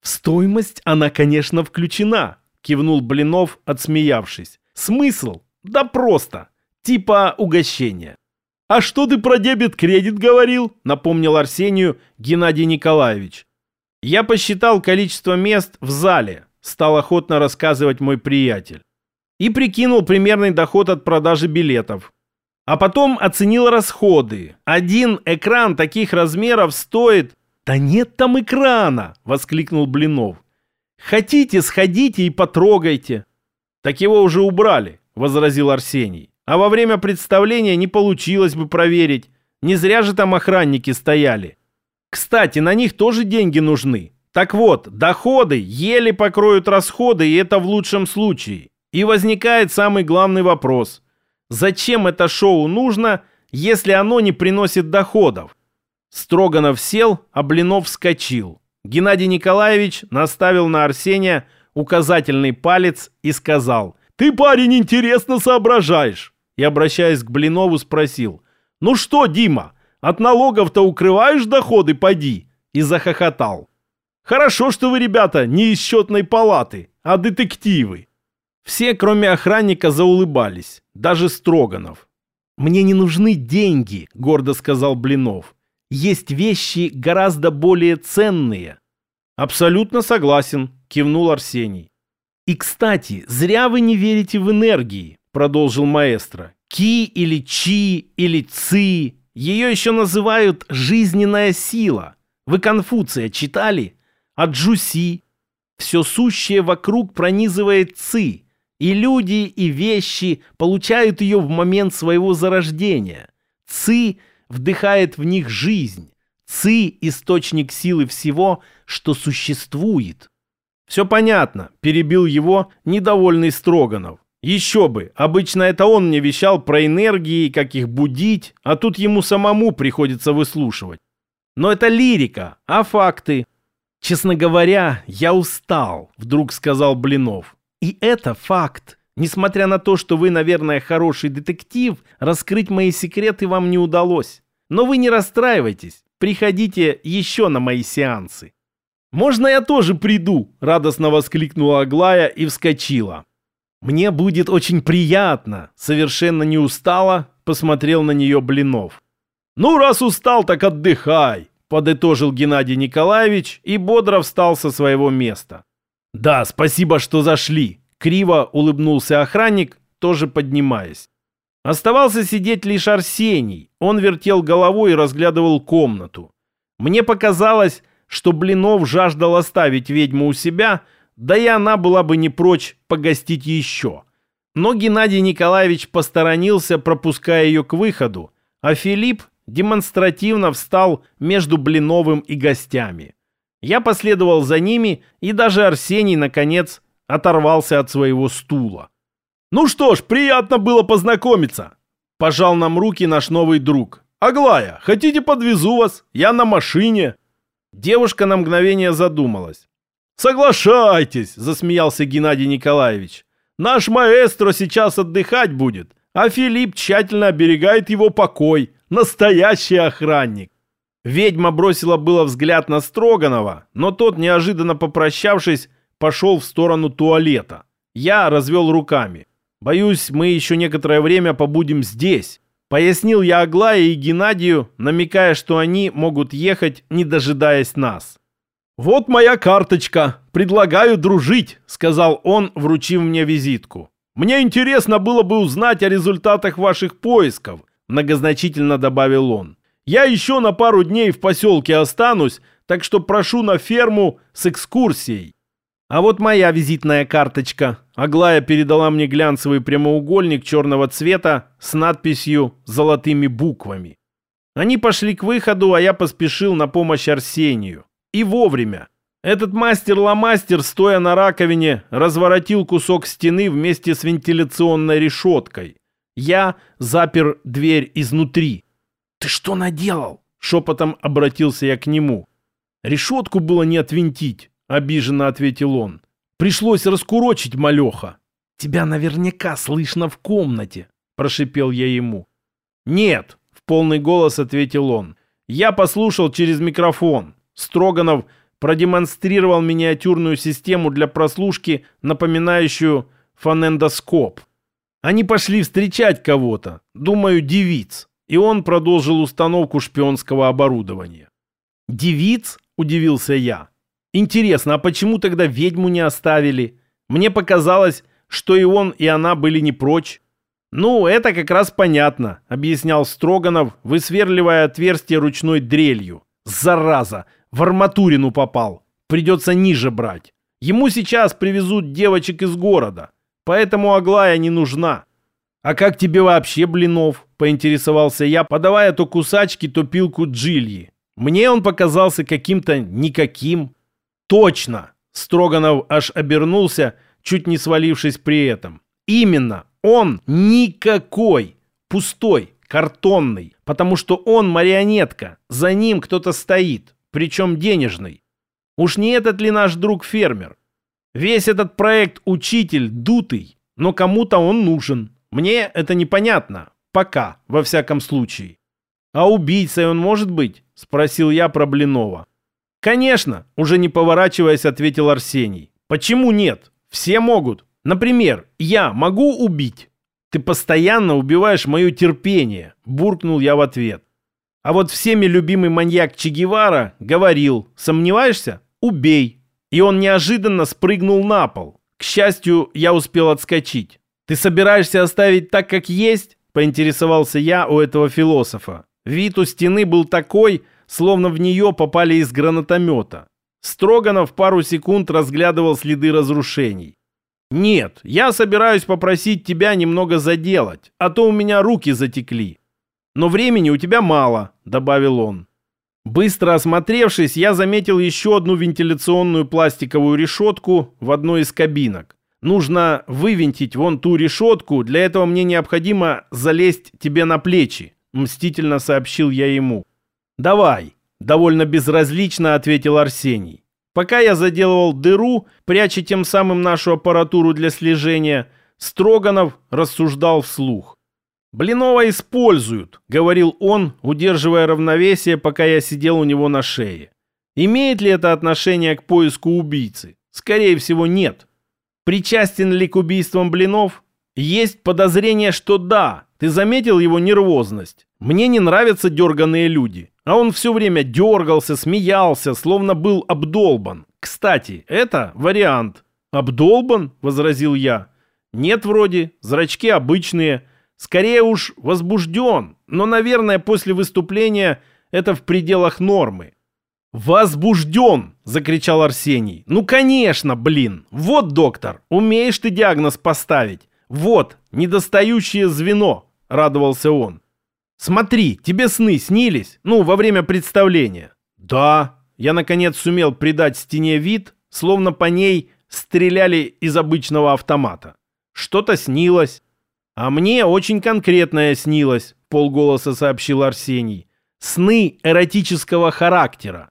В стоимость она, конечно, включена, кивнул Блинов, отсмеявшись. Смысл? Да просто. Типа угощения. «А что ты про дебет-кредит говорил?» — напомнил Арсению Геннадий Николаевич. «Я посчитал количество мест в зале», — стал охотно рассказывать мой приятель. И прикинул примерный доход от продажи билетов. А потом оценил расходы. Один экран таких размеров стоит... «Да нет там экрана!» — воскликнул Блинов. «Хотите, сходите и потрогайте». «Так его уже убрали», — возразил Арсений. А во время представления не получилось бы проверить. Не зря же там охранники стояли. Кстати, на них тоже деньги нужны. Так вот, доходы еле покроют расходы, и это в лучшем случае. И возникает самый главный вопрос. Зачем это шоу нужно, если оно не приносит доходов? Строганов сел, а Блинов вскочил. Геннадий Николаевич наставил на Арсения указательный палец и сказал, «Ты, парень, интересно соображаешь и, обращаясь к Блинову, спросил. «Ну что, Дима, От налогов-то укрываешь доходы, поди!» И захохотал. «Хорошо, что вы, ребята, не из счетной палаты, а детективы!» Все, кроме охранника, заулыбались. Даже Строганов. «Мне не нужны деньги», — гордо сказал Блинов. «Есть вещи гораздо более ценные». «Абсолютно согласен», — кивнул Арсений. «И, кстати, зря вы не верите в энергии», — продолжил маэстро. «Ки или чи или ци. Ее еще называют «жизненная сила». Вы Конфуция читали? А Джуси? Все сущее вокруг пронизывает ци. И люди, и вещи получают ее в момент своего зарождения. Ци вдыхает в них жизнь. Ци – источник силы всего, что существует. «Все понятно», – перебил его недовольный Строганов. «Еще бы, обычно это он мне вещал про энергии, как их будить, а тут ему самому приходится выслушивать. Но это лирика, а факты?» «Честно говоря, я устал», – вдруг сказал Блинов. И это факт. Несмотря на то, что вы, наверное, хороший детектив, раскрыть мои секреты вам не удалось. Но вы не расстраивайтесь. Приходите еще на мои сеансы. «Можно я тоже приду?» – радостно воскликнула Аглая и вскочила. «Мне будет очень приятно», – совершенно не устала, посмотрел на нее Блинов. «Ну, раз устал, так отдыхай», – подытожил Геннадий Николаевич и бодро встал со своего места. «Да, спасибо, что зашли», — криво улыбнулся охранник, тоже поднимаясь. Оставался сидеть лишь Арсений. Он вертел головой и разглядывал комнату. Мне показалось, что Блинов жаждал оставить ведьму у себя, да и она была бы не прочь погостить еще. Но Геннадий Николаевич посторонился, пропуская ее к выходу, а Филипп демонстративно встал между Блиновым и гостями. Я последовал за ними, и даже Арсений, наконец, оторвался от своего стула. «Ну что ж, приятно было познакомиться!» Пожал нам руки наш новый друг. «Аглая, хотите подвезу вас? Я на машине!» Девушка на мгновение задумалась. «Соглашайтесь!» – засмеялся Геннадий Николаевич. «Наш маэстро сейчас отдыхать будет, а Филипп тщательно оберегает его покой. Настоящий охранник!» Ведьма бросила было взгляд на Строганова, но тот, неожиданно попрощавшись, пошел в сторону туалета. Я развел руками. «Боюсь, мы еще некоторое время побудем здесь», — пояснил я Аглае и Геннадию, намекая, что они могут ехать, не дожидаясь нас. «Вот моя карточка. Предлагаю дружить», — сказал он, вручив мне визитку. «Мне интересно было бы узнать о результатах ваших поисков», — многозначительно добавил он. Я еще на пару дней в поселке останусь, так что прошу на ферму с экскурсией. А вот моя визитная карточка. Аглая передала мне глянцевый прямоугольник черного цвета с надписью золотыми буквами. Они пошли к выходу, а я поспешил на помощь Арсению. И вовремя. Этот мастер-ломастер, стоя на раковине, разворотил кусок стены вместе с вентиляционной решеткой. Я запер дверь изнутри. «Ты что наделал?» — шепотом обратился я к нему. «Решетку было не отвинтить», — обиженно ответил он. «Пришлось раскурочить малеха». «Тебя наверняка слышно в комнате», — прошипел я ему. «Нет», — в полный голос ответил он. «Я послушал через микрофон. Строганов продемонстрировал миниатюрную систему для прослушки, напоминающую фонендоскоп. Они пошли встречать кого-то, думаю, девиц и он продолжил установку шпионского оборудования. «Девиц?» – удивился я. «Интересно, а почему тогда ведьму не оставили? Мне показалось, что и он, и она были не прочь». «Ну, это как раз понятно», — объяснял Строганов, высверливая отверстие ручной дрелью. «Зараза! В арматурину попал. Придется ниже брать. Ему сейчас привезут девочек из города, поэтому Аглая не нужна. «А как тебе вообще, Блинов?» – поинтересовался я, подавая то кусачки, то пилку Джильи. Мне он показался каким-то никаким. «Точно!» – Строганов аж обернулся, чуть не свалившись при этом. «Именно! Он никакой! Пустой, картонный, потому что он марионетка, за ним кто-то стоит, причем денежный. Уж не этот ли наш друг-фермер? Весь этот проект «Учитель» дутый, но кому-то он нужен». Мне это непонятно. Пока, во всяком случае. «А убийцей он может быть?» – спросил я про Блинова. «Конечно», – уже не поворачиваясь, ответил Арсений. «Почему нет? Все могут. Например, я могу убить?» «Ты постоянно убиваешь мое терпение», – буркнул я в ответ. А вот всеми любимый маньяк Че Гевара говорил, сомневаешься? Убей. И он неожиданно спрыгнул на пол. К счастью, я успел отскочить. Ты собираешься оставить так, как есть? Поинтересовался я у этого философа. Вид у стены был такой, словно в нее попали из гранатомета. Строганов пару секунд разглядывал следы разрушений. «Нет, я собираюсь попросить тебя немного заделать, а то у меня руки затекли. Но времени у тебя мало», — добавил он. Быстро осмотревшись, я заметил еще одну вентиляционную пластиковую решетку в одной из кабинок. Нужно вывинтить вон ту решетку, для этого мне необходимо залезть тебе на плечи», — мстительно сообщил я ему. «Давай», — довольно безразлично ответил Арсений. Пока я заделывал дыру, пряча тем самым нашу аппаратуру для слежения, Строганов рассуждал вслух. «Блинова используют», — говорил он, удерживая равновесие, пока я сидел у него на шее. Имеет ли это отношение к поиску убийцы? Скорее всего, нет. Причастен ли к убийствам Блинов? Есть подозрение, что да. Ты заметил его нервозность? Мне не нравятся дерганые люди. А он все время дергался, смеялся, словно был обдолбан. Кстати, это вариант. «Обдолбан?» — возразил я. «Нет вроде, зрачки обычные». Скорее уж возбужден, но, наверное, после выступления это в пределах нормы. «Возбужден!» – закричал Арсений. «Ну, конечно, блин! Вот, доктор, умеешь ты диагноз поставить! Вот, недостающее звено!» – радовался он. «Смотри, тебе сны снились? Ну, во время представления?» «Да». Я, наконец, сумел придать стене вид, словно по ней стреляли из обычного автомата. Что-то снилось. «А мне очень конкретное снилось», — полголоса сообщил Арсений. «Сны эротического характера».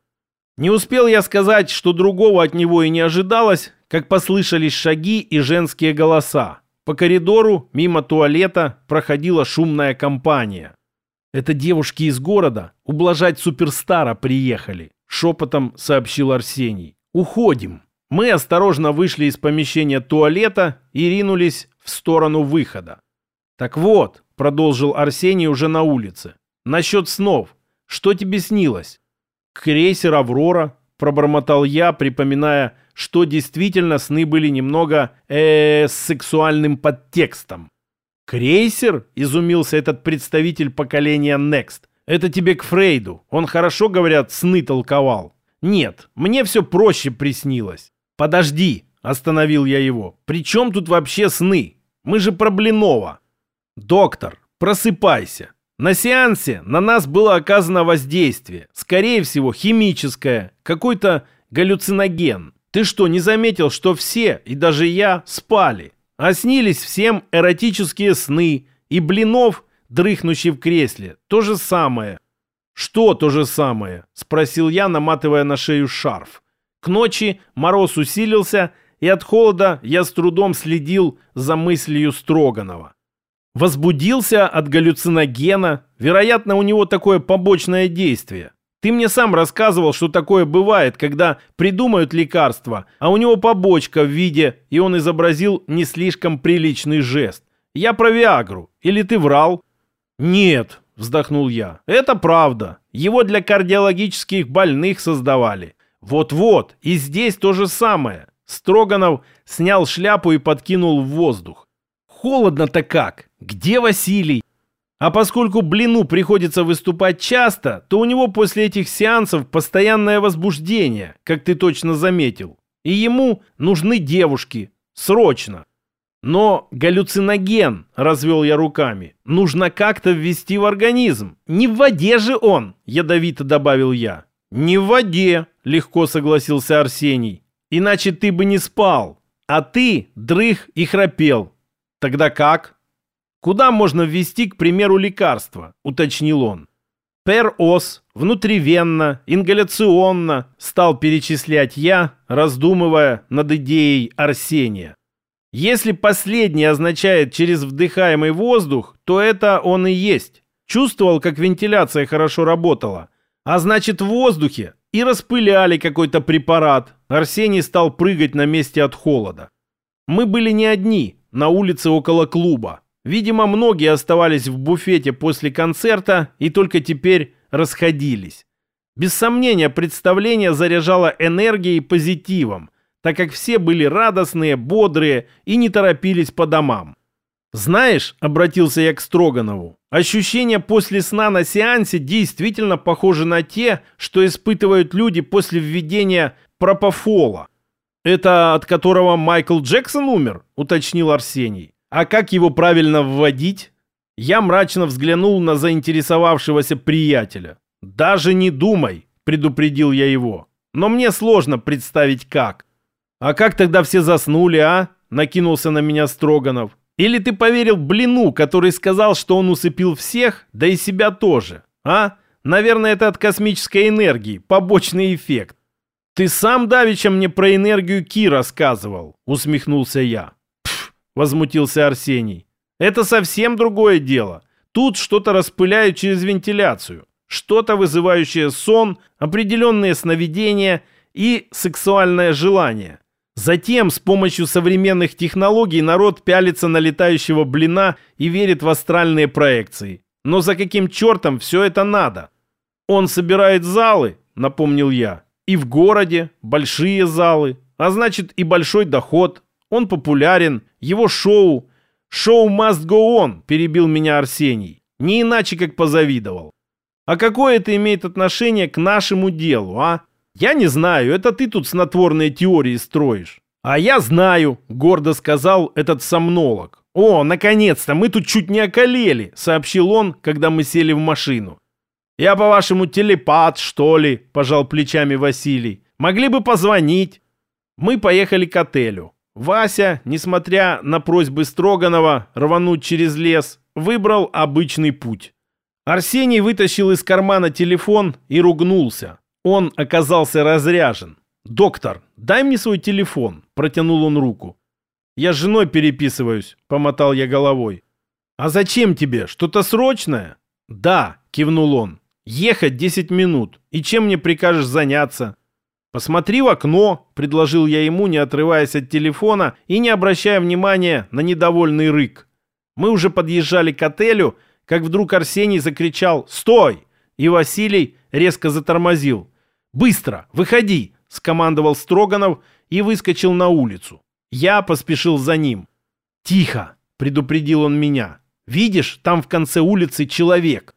Не успел я сказать, что другого от него и не ожидалось, как послышались шаги и женские голоса. По коридору, мимо туалета, проходила шумная компания. «Это девушки из города ублажать суперстара приехали», — шепотом сообщил Арсений. «Уходим». Мы осторожно вышли из помещения туалета и ринулись в сторону выхода. «Так вот», — продолжил Арсений уже на улице, — «насчет снов. Что тебе снилось?» «Крейсер «Аврора», — пробормотал я, припоминая, что действительно сны были немного э, -э с сексуальным подтекстом. «Крейсер?» — изумился этот представитель поколения Next. «Это тебе к Фрейду. Он хорошо, говорят, сны толковал». «Нет, мне все проще приснилось». «Подожди», — остановил я его. «При чем тут вообще сны? Мы же про Блинова». «Доктор, просыпайся. На сеансе на нас было оказано воздействие. Скорее всего, химическое, какой-то галлюциноген. Ты что, не заметил, что все, и даже я, спали? А снились всем эротические сны, и Блинов, дрыхнущий в кресле, то же самое». «Что то же самое?» – спросил я, наматывая на шею шарф. К ночи мороз усилился, и от холода я с трудом следил за мыслью Строганова. Возбудился от галлюциногена. Вероятно, у него такое побочное действие. Ты мне сам рассказывал, что такое бывает, когда придумают лекарство, а у него побочка в виде, и он изобразил не слишком приличный жест. Я про Виагру. Или ты врал? Нет, вздохнул я. Это правда. Его для кардиологических больных создавали. Вот-вот, и здесь то же самое. Строганов снял шляпу и подкинул в воздух. Холодно-то как. Где Василий? А поскольку Блину приходится выступать часто, то у него после этих сеансов постоянное возбуждение, как ты точно заметил. И ему нужны девушки. Срочно. Но галлюциноген, развел я руками, нужно как-то ввести в организм. Не в воде же он, ядовито добавил я. Не в воде, легко согласился Арсений. Иначе ты бы не спал. А ты дрых и храпел. Тогда как? Куда можно ввести, к примеру, лекарство? Уточнил он. Пер-ос, внутривенно, ингаляционно, стал перечислять я, раздумывая над идеей Арсения. Если последний означает через вдыхаемый воздух, то это он и есть. Чувствовал, как вентиляция хорошо работала. А значит, в воздухе и распыляли какой-то препарат. Арсений стал прыгать на месте от холода. Мы были не одни, на улице около клуба. Видимо, многие оставались в буфете после концерта и только теперь расходились. Без сомнения, представление заряжало энергией и позитивом, так как все были радостные, бодрые и не торопились по домам. «Знаешь», — обратился я к Строганову, «ощущения после сна на сеансе действительно похожи на те, что испытывают люди после введения пропофола». «Это от которого Майкл Джексон умер?» — уточнил Арсений. «А как его правильно вводить?» Я мрачно взглянул на заинтересовавшегося приятеля. «Даже не думай», — предупредил я его. «Но мне сложно представить, как». «А как тогда все заснули, а?» — накинулся на меня Строганов. «Или ты поверил Блину, который сказал, что он усыпил всех, да и себя тоже, а? Наверное, это от космической энергии, побочный эффект». «Ты сам давеча мне про энергию Ки рассказывал», — усмехнулся я. Возмутился Арсений. «Это совсем другое дело. Тут что-то распыляют через вентиляцию что-то вызывающее сон, определенные сновидения и сексуальное желание. Затем с помощью современных технологий народ пялится на летающего блина и верит в астральные проекции. Но за каким чертом все это надо? Он собирает залы, напомнил я. И в городе большие залы, а значит и большой доход. Он популярен, его шоу. Шоу must go on, перебил меня Арсений. Не иначе, как позавидовал. А какое это имеет отношение к нашему делу, а? Я не знаю, это ты тут снотворные теории строишь. А я знаю, гордо сказал этот сомнолог. О, наконец-то, мы тут чуть не околели, сообщил он, когда мы сели в машину. Я, по-вашему, телепат, что ли, пожал плечами Василий. Могли бы позвонить. Мы поехали к отелю. Вася, несмотря на просьбы Строганова рвануть через лес, выбрал обычный путь. Арсений вытащил из кармана телефон и ругнулся. Он оказался разряжен. «Доктор, дай мне свой телефон», – протянул он руку. «Я с женой переписываюсь», – помотал я головой. «А зачем тебе? Что-то срочное?» «Да», – кивнул он. «Ехать 10 минут. И чем мне прикажешь заняться?» «Посмотри в окно», – предложил я ему, не отрываясь от телефона и не обращая внимания на недовольный рык. Мы уже подъезжали к отелю – как вдруг Арсений закричал «Стой!» и Василий резко затормозил. «Быстро! Выходи!» – скомандовал Строганов и выскочил на улицу. Я поспешил за ним. «Тихо!» – предупредил он меня. «Видишь, там в конце улицы человек».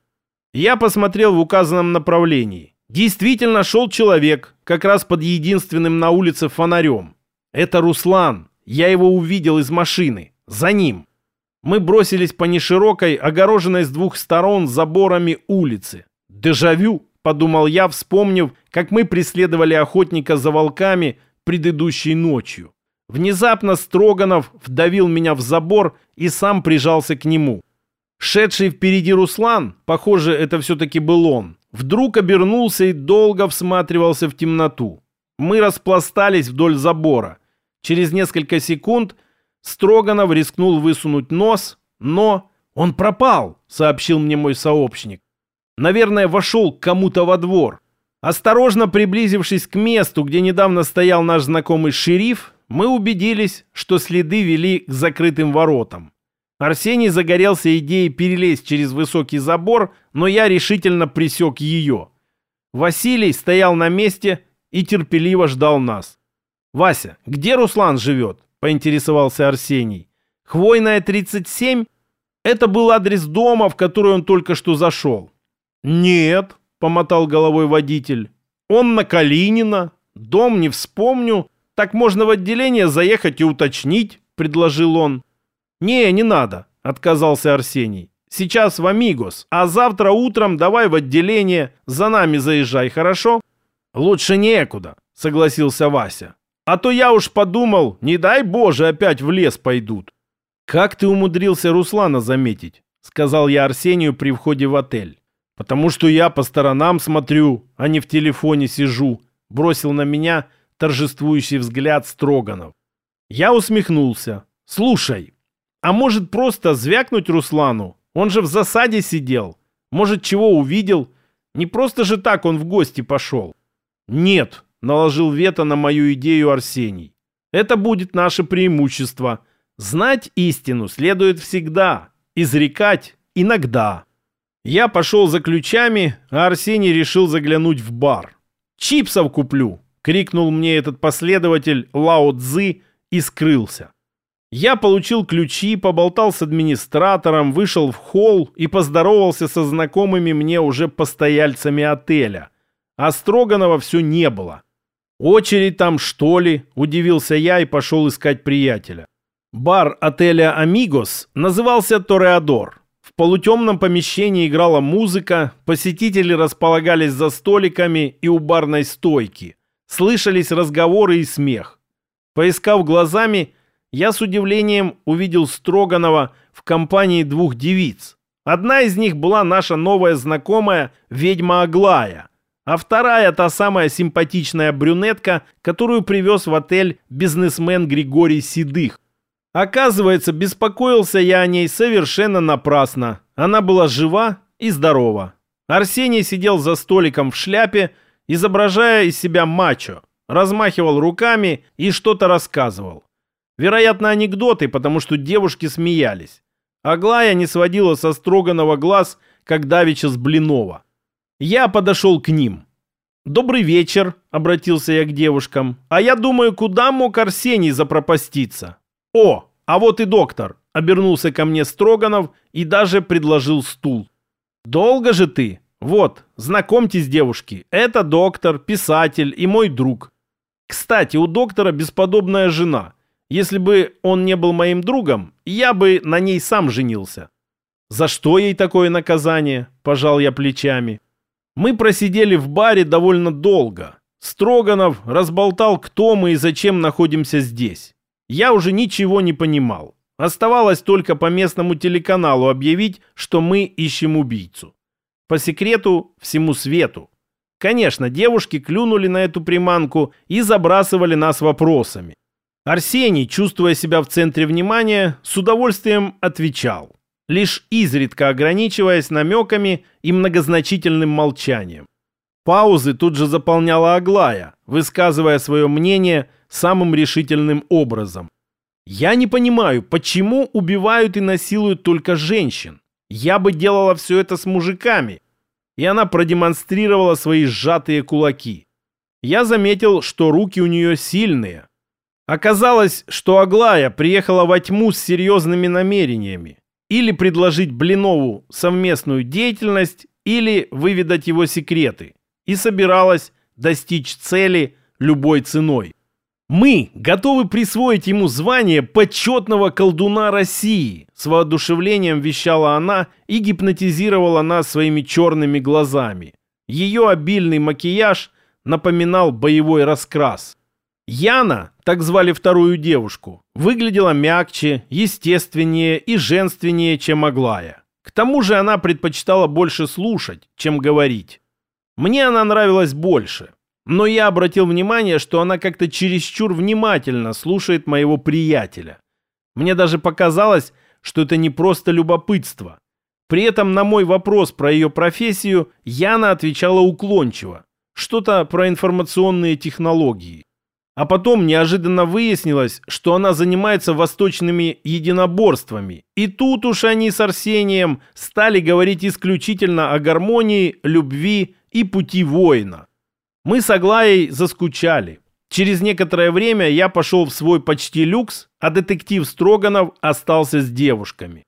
Я посмотрел в указанном направлении. Действительно шел человек, как раз под единственным на улице фонарем. Это Руслан. Я его увидел из машины. За ним. Мы бросились по неширокой, огороженной с двух сторон заборами улицы. «Дежавю», — подумал я, вспомнив, как мы преследовали охотника за волками предыдущей ночью. Внезапно Строганов вдавил меня в забор и сам прижался к нему. Шедший впереди Руслан, похоже, это все-таки был он, вдруг обернулся и долго всматривался в темноту. Мы распластались вдоль забора. Через несколько секунд Строганов рискнул высунуть нос, но... «Он пропал», — сообщил мне мой сообщник. «Наверное, вошел к кому-то во двор». Осторожно приблизившись к месту, где недавно стоял наш знакомый шериф, мы убедились, что следы вели к закрытым воротам. Арсений загорелся идеей перелезть через высокий забор, но я решительно присек ее. Василий стоял на месте и терпеливо ждал нас. «Вася, где Руслан живет?» поинтересовался Арсений. «Хвойная 37? Это был адрес дома, в который он только что зашел». «Нет», — помотал головой водитель. «Он на Калинина. Дом не вспомню. Так можно в отделение заехать и уточнить», — предложил он. «Не, не надо», — отказался Арсений. «Сейчас в Амигос, а завтра утром давай в отделение, за нами заезжай, хорошо?» «Лучше некуда», — согласился Вася. А то я уж подумал, не дай Боже, опять в лес пойдут. Как ты умудрился Руслана заметить? Сказал я Арсению при входе в отель. Потому что я по сторонам смотрю, а не в телефоне сижу. Бросил на меня торжествующий взгляд Строганов. Я усмехнулся. Слушай, а может просто звякнуть Руслану? Он же в засаде сидел. Может, чего увидел? Не просто же так он в гости пошел. Нет, наложил вето на мою идею Арсений. Это будет наше преимущество. Знать истину следует всегда, изрекать иногда. Я пошел за ключами, а Арсений решил заглянуть в бар. «Чипсов куплю!» — крикнул мне этот последователь Лао Цзы и скрылся. Я получил ключи, поболтал с администратором, вышел в холл и поздоровался со знакомыми мне уже постояльцами отеля. А Строганова все не было. «Очередь там, что ли?» – удивился я и пошел искать приятеля. Бар отеля «Амигос» назывался «Тореадор». В полутемном помещении играла музыка, посетители располагались за столиками и у барной стойки. Слышались разговоры и смех. Поискав глазами, я с удивлением увидел Строганова в компании двух девиц. Одна из них была наша новая знакомая ведьма Аглая – а вторая та самая симпатичная брюнетка, которую привез в отель бизнесмен Григорий Седых. Оказывается, беспокоился я о ней совершенно напрасно. Она была жива и здорова. Арсений сидел за столиком в шляпе, изображая из себя мачо, размахивал руками и что-то рассказывал. Вероятно, анекдоты, потому что девушки смеялись. Аглая не сводила со строганного глаз, как давеча с Блинова. Я подошел к ним. «Добрый вечер», — обратился я к девушкам. «А я думаю, куда мог Арсений запропаститься?» «О, а вот и доктор», — обернулся ко мне Строганов и даже предложил стул. «Долго же ты? Вот, знакомьтесь, девушки, это доктор, писатель и мой друг. Кстати, у доктора бесподобная жена. Если бы он не был моим другом, я бы на ней сам женился». «За что ей такое наказание?» – пожал я плечами. Мы просидели в баре довольно долго. Строганов разболтал, кто мы и зачем находимся здесь. Я уже ничего не понимал. Оставалось только по местному телеканалу объявить, что мы ищем убийцу. По секрету всему свету. Конечно, девушки клюнули на эту приманку и забрасывали нас вопросами. Арсений, чувствуя себя в центре внимания, с удовольствием отвечал лишь изредка ограничиваясь намеками и многозначительным молчанием. Паузы тут же заполняла Аглая, высказывая свое мнение самым решительным образом. «Я не понимаю, почему убивают и насилуют только женщин? Я бы делала все это с мужиками». И она продемонстрировала свои сжатые кулаки. Я заметил, что руки у нее сильные. Оказалось, что Аглая приехала во тьму с серьезными намерениями или предложить Блинову совместную деятельность, или выведать его секреты, и собиралась достичь цели любой ценой. Мы готовы присвоить ему звание почетного колдуна России, с воодушевлением вещала она и гипнотизировала нас своими черными глазами. Ее обильный макияж напоминал боевой раскрас. Яна, так звали вторую девушку, выглядела мягче, естественнее и женственнее, чем Аглая. К тому же она предпочитала больше слушать, чем говорить. Мне она нравилась больше, но я обратил внимание, что она как-то чересчур внимательно слушает моего приятеля. Мне даже показалось, что это не просто любопытство. При этом на мой вопрос про ее профессию Яна отвечала уклончиво. Что-то про информационные технологии. А потом неожиданно выяснилось, что она занимается восточными единоборствами. И тут уж они с Арсением стали говорить исключительно о гармонии, любви и пути воина. Мы с Аглаей заскучали. Через некоторое время я пошел в свой почти люкс, а детектив Строганов остался с девушками.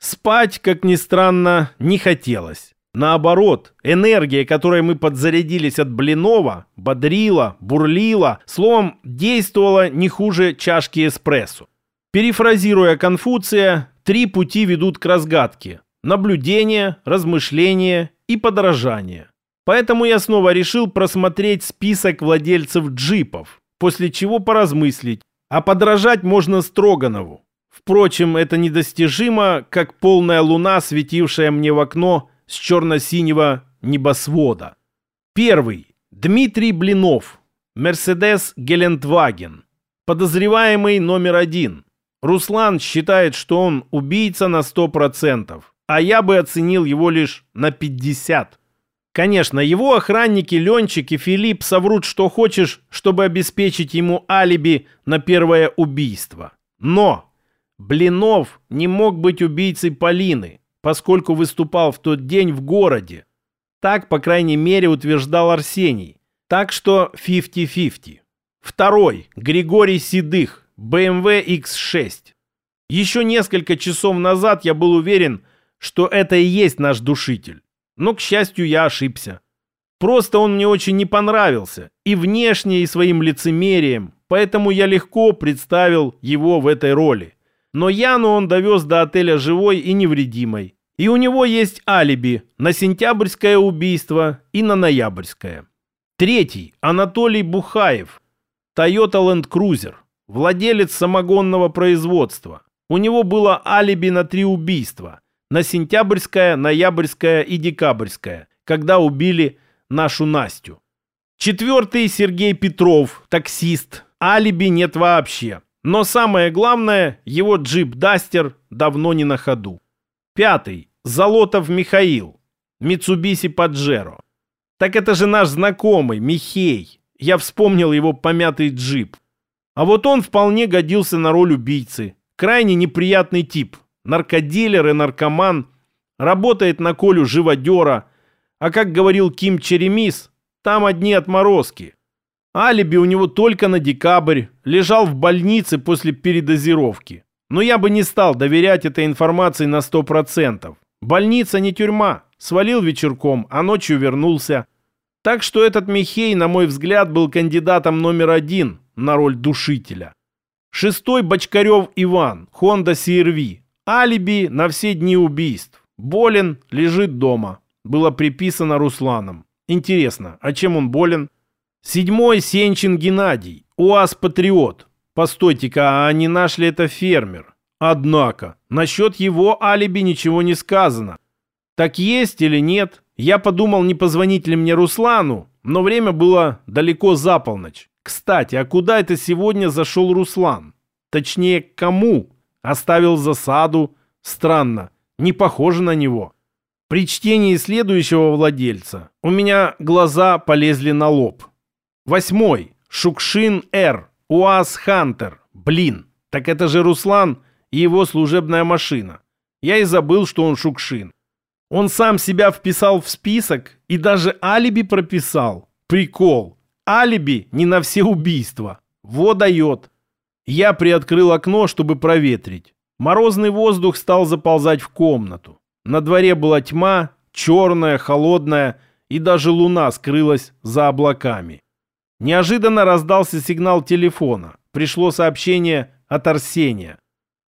Спать, как ни странно, не хотелось. Наоборот, энергия, которой мы подзарядились от Блинова, бодрила, бурлила, словом, действовала не хуже чашки эспрессо. Перефразируя Конфуция, три пути ведут к разгадке – наблюдение, размышление и подражание. Поэтому я снова решил просмотреть список владельцев джипов, после чего поразмыслить, а подражать можно Строганову. Впрочем, это недостижимо, как полная луна, светившая мне в окно с черно-синего небосвода. Первый. Дмитрий Блинов. Мерседес Гелендваген. Подозреваемый номер один. Руслан считает, что он убийца на 100%. а я бы оценил его лишь на 50. Конечно, его охранники Ленчик и Филипп соврут что хочешь, чтобы обеспечить ему алиби на первое убийство. Но Блинов не мог быть убийцей Полины, поскольку выступал в тот день в городе. Так, по крайней мере, утверждал Арсений. Так что 50-50. Второй. Григорий Седых. BMW X6. Еще несколько часов назад я был уверен, что это и есть наш душитель. Но, к счастью, я ошибся. Просто он мне очень не понравился. И внешне, и своим лицемерием. Поэтому я легко представил его в этой роли. Но Яну он довез до отеля живой и невредимой. И у него есть алиби на сентябрьское убийство и на ноябрьское. Третий. Анатолий Бухаев. Toyota Land Cruiser. Владелец самогонного производства. У него было алиби на три убийства. На сентябрьское, ноябрьское и декабрьское, когда убили нашу Настю. Четвертый Сергей Петров, таксист. Алиби нет вообще. Но самое главное, его джип Дастер давно не на ходу. Пятый. Золотов Михаил. Митсубиси Паджеро. Так это же наш знакомый, Михей. Я вспомнил его помятый джип. А вот он вполне годился на роль убийцы. Крайне неприятный тип. Наркодилер и наркоман. Работает на Колю живодера. А как говорил Ким Черемис, там одни отморозки. Алиби у него только на декабрь. Лежал в больнице после передозировки. Но я бы не стал доверять этой информации на 100%. Больница не тюрьма. Свалил вечерком, а ночью вернулся. Так что этот Михей, на мой взгляд, был кандидатом номер один на роль душителя. Шестой Бочкарев Иван, Honda CRV. Алиби на все дни убийств. Болен, лежит дома. Было приписано Русланом. Интересно, а чем он болен? Седьмой Сенчин Геннадий, УАЗ-патриот. Постойте-ка, а не наш ли это фермер? Однако, насчет его алиби ничего не сказано. Так есть или нет? Я подумал, не позвонить ли мне Руслану, но время было далеко за полночь. Кстати, а куда это сегодня зашел Руслан? Точнее, кому? Оставил засаду? Странно, не похоже на него. При чтении следующего владельца у меня глаза полезли на лоб. Восьмой. Шукшин Р. УАЗ Хантер. Блин, так это же Руслан и его служебная машина. Я и забыл, что он Шукшин. Он сам себя вписал в список и даже алиби прописал. Прикол. Алиби не на все убийства. Во дает. Я приоткрыл окно, чтобы проветрить. Морозный воздух стал заползать в комнату. На дворе была тьма, черная, холодная, и даже луна скрылась за облаками. Неожиданно раздался сигнал телефона. Пришло сообщение от Арсения.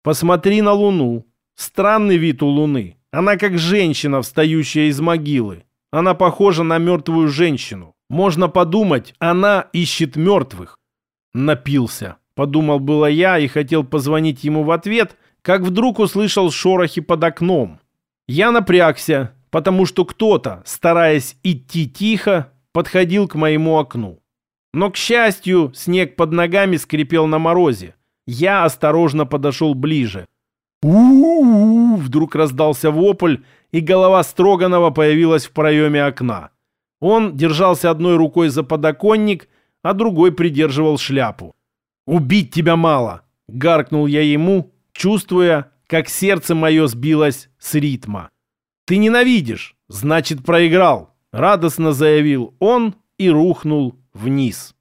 «Посмотри на луну. Странный вид у луны. Она как женщина, встающая из могилы. Она похожа на мертвую женщину. Можно подумать, она ищет мертвых». Напился. Подумал было я и хотел позвонить ему в ответ, как вдруг услышал шорохи под окном. Я напрягся, потому что кто-то, стараясь идти тихо, подходил к моему окну. Но, к счастью, снег под ногами скрипел на морозе. Я осторожно подошел ближе. у у, Вдруг раздался вопль, и голова Строганова появилась в проеме окна. Он держался одной рукой за подоконник, а другой придерживал шляпу. «Убить тебя мало!» — гаркнул я ему, чувствуя, как сердце мое сбилось с ритма. «Ты ненавидишь, значит, проиграл!» — радостно заявил он и рухнул вниз.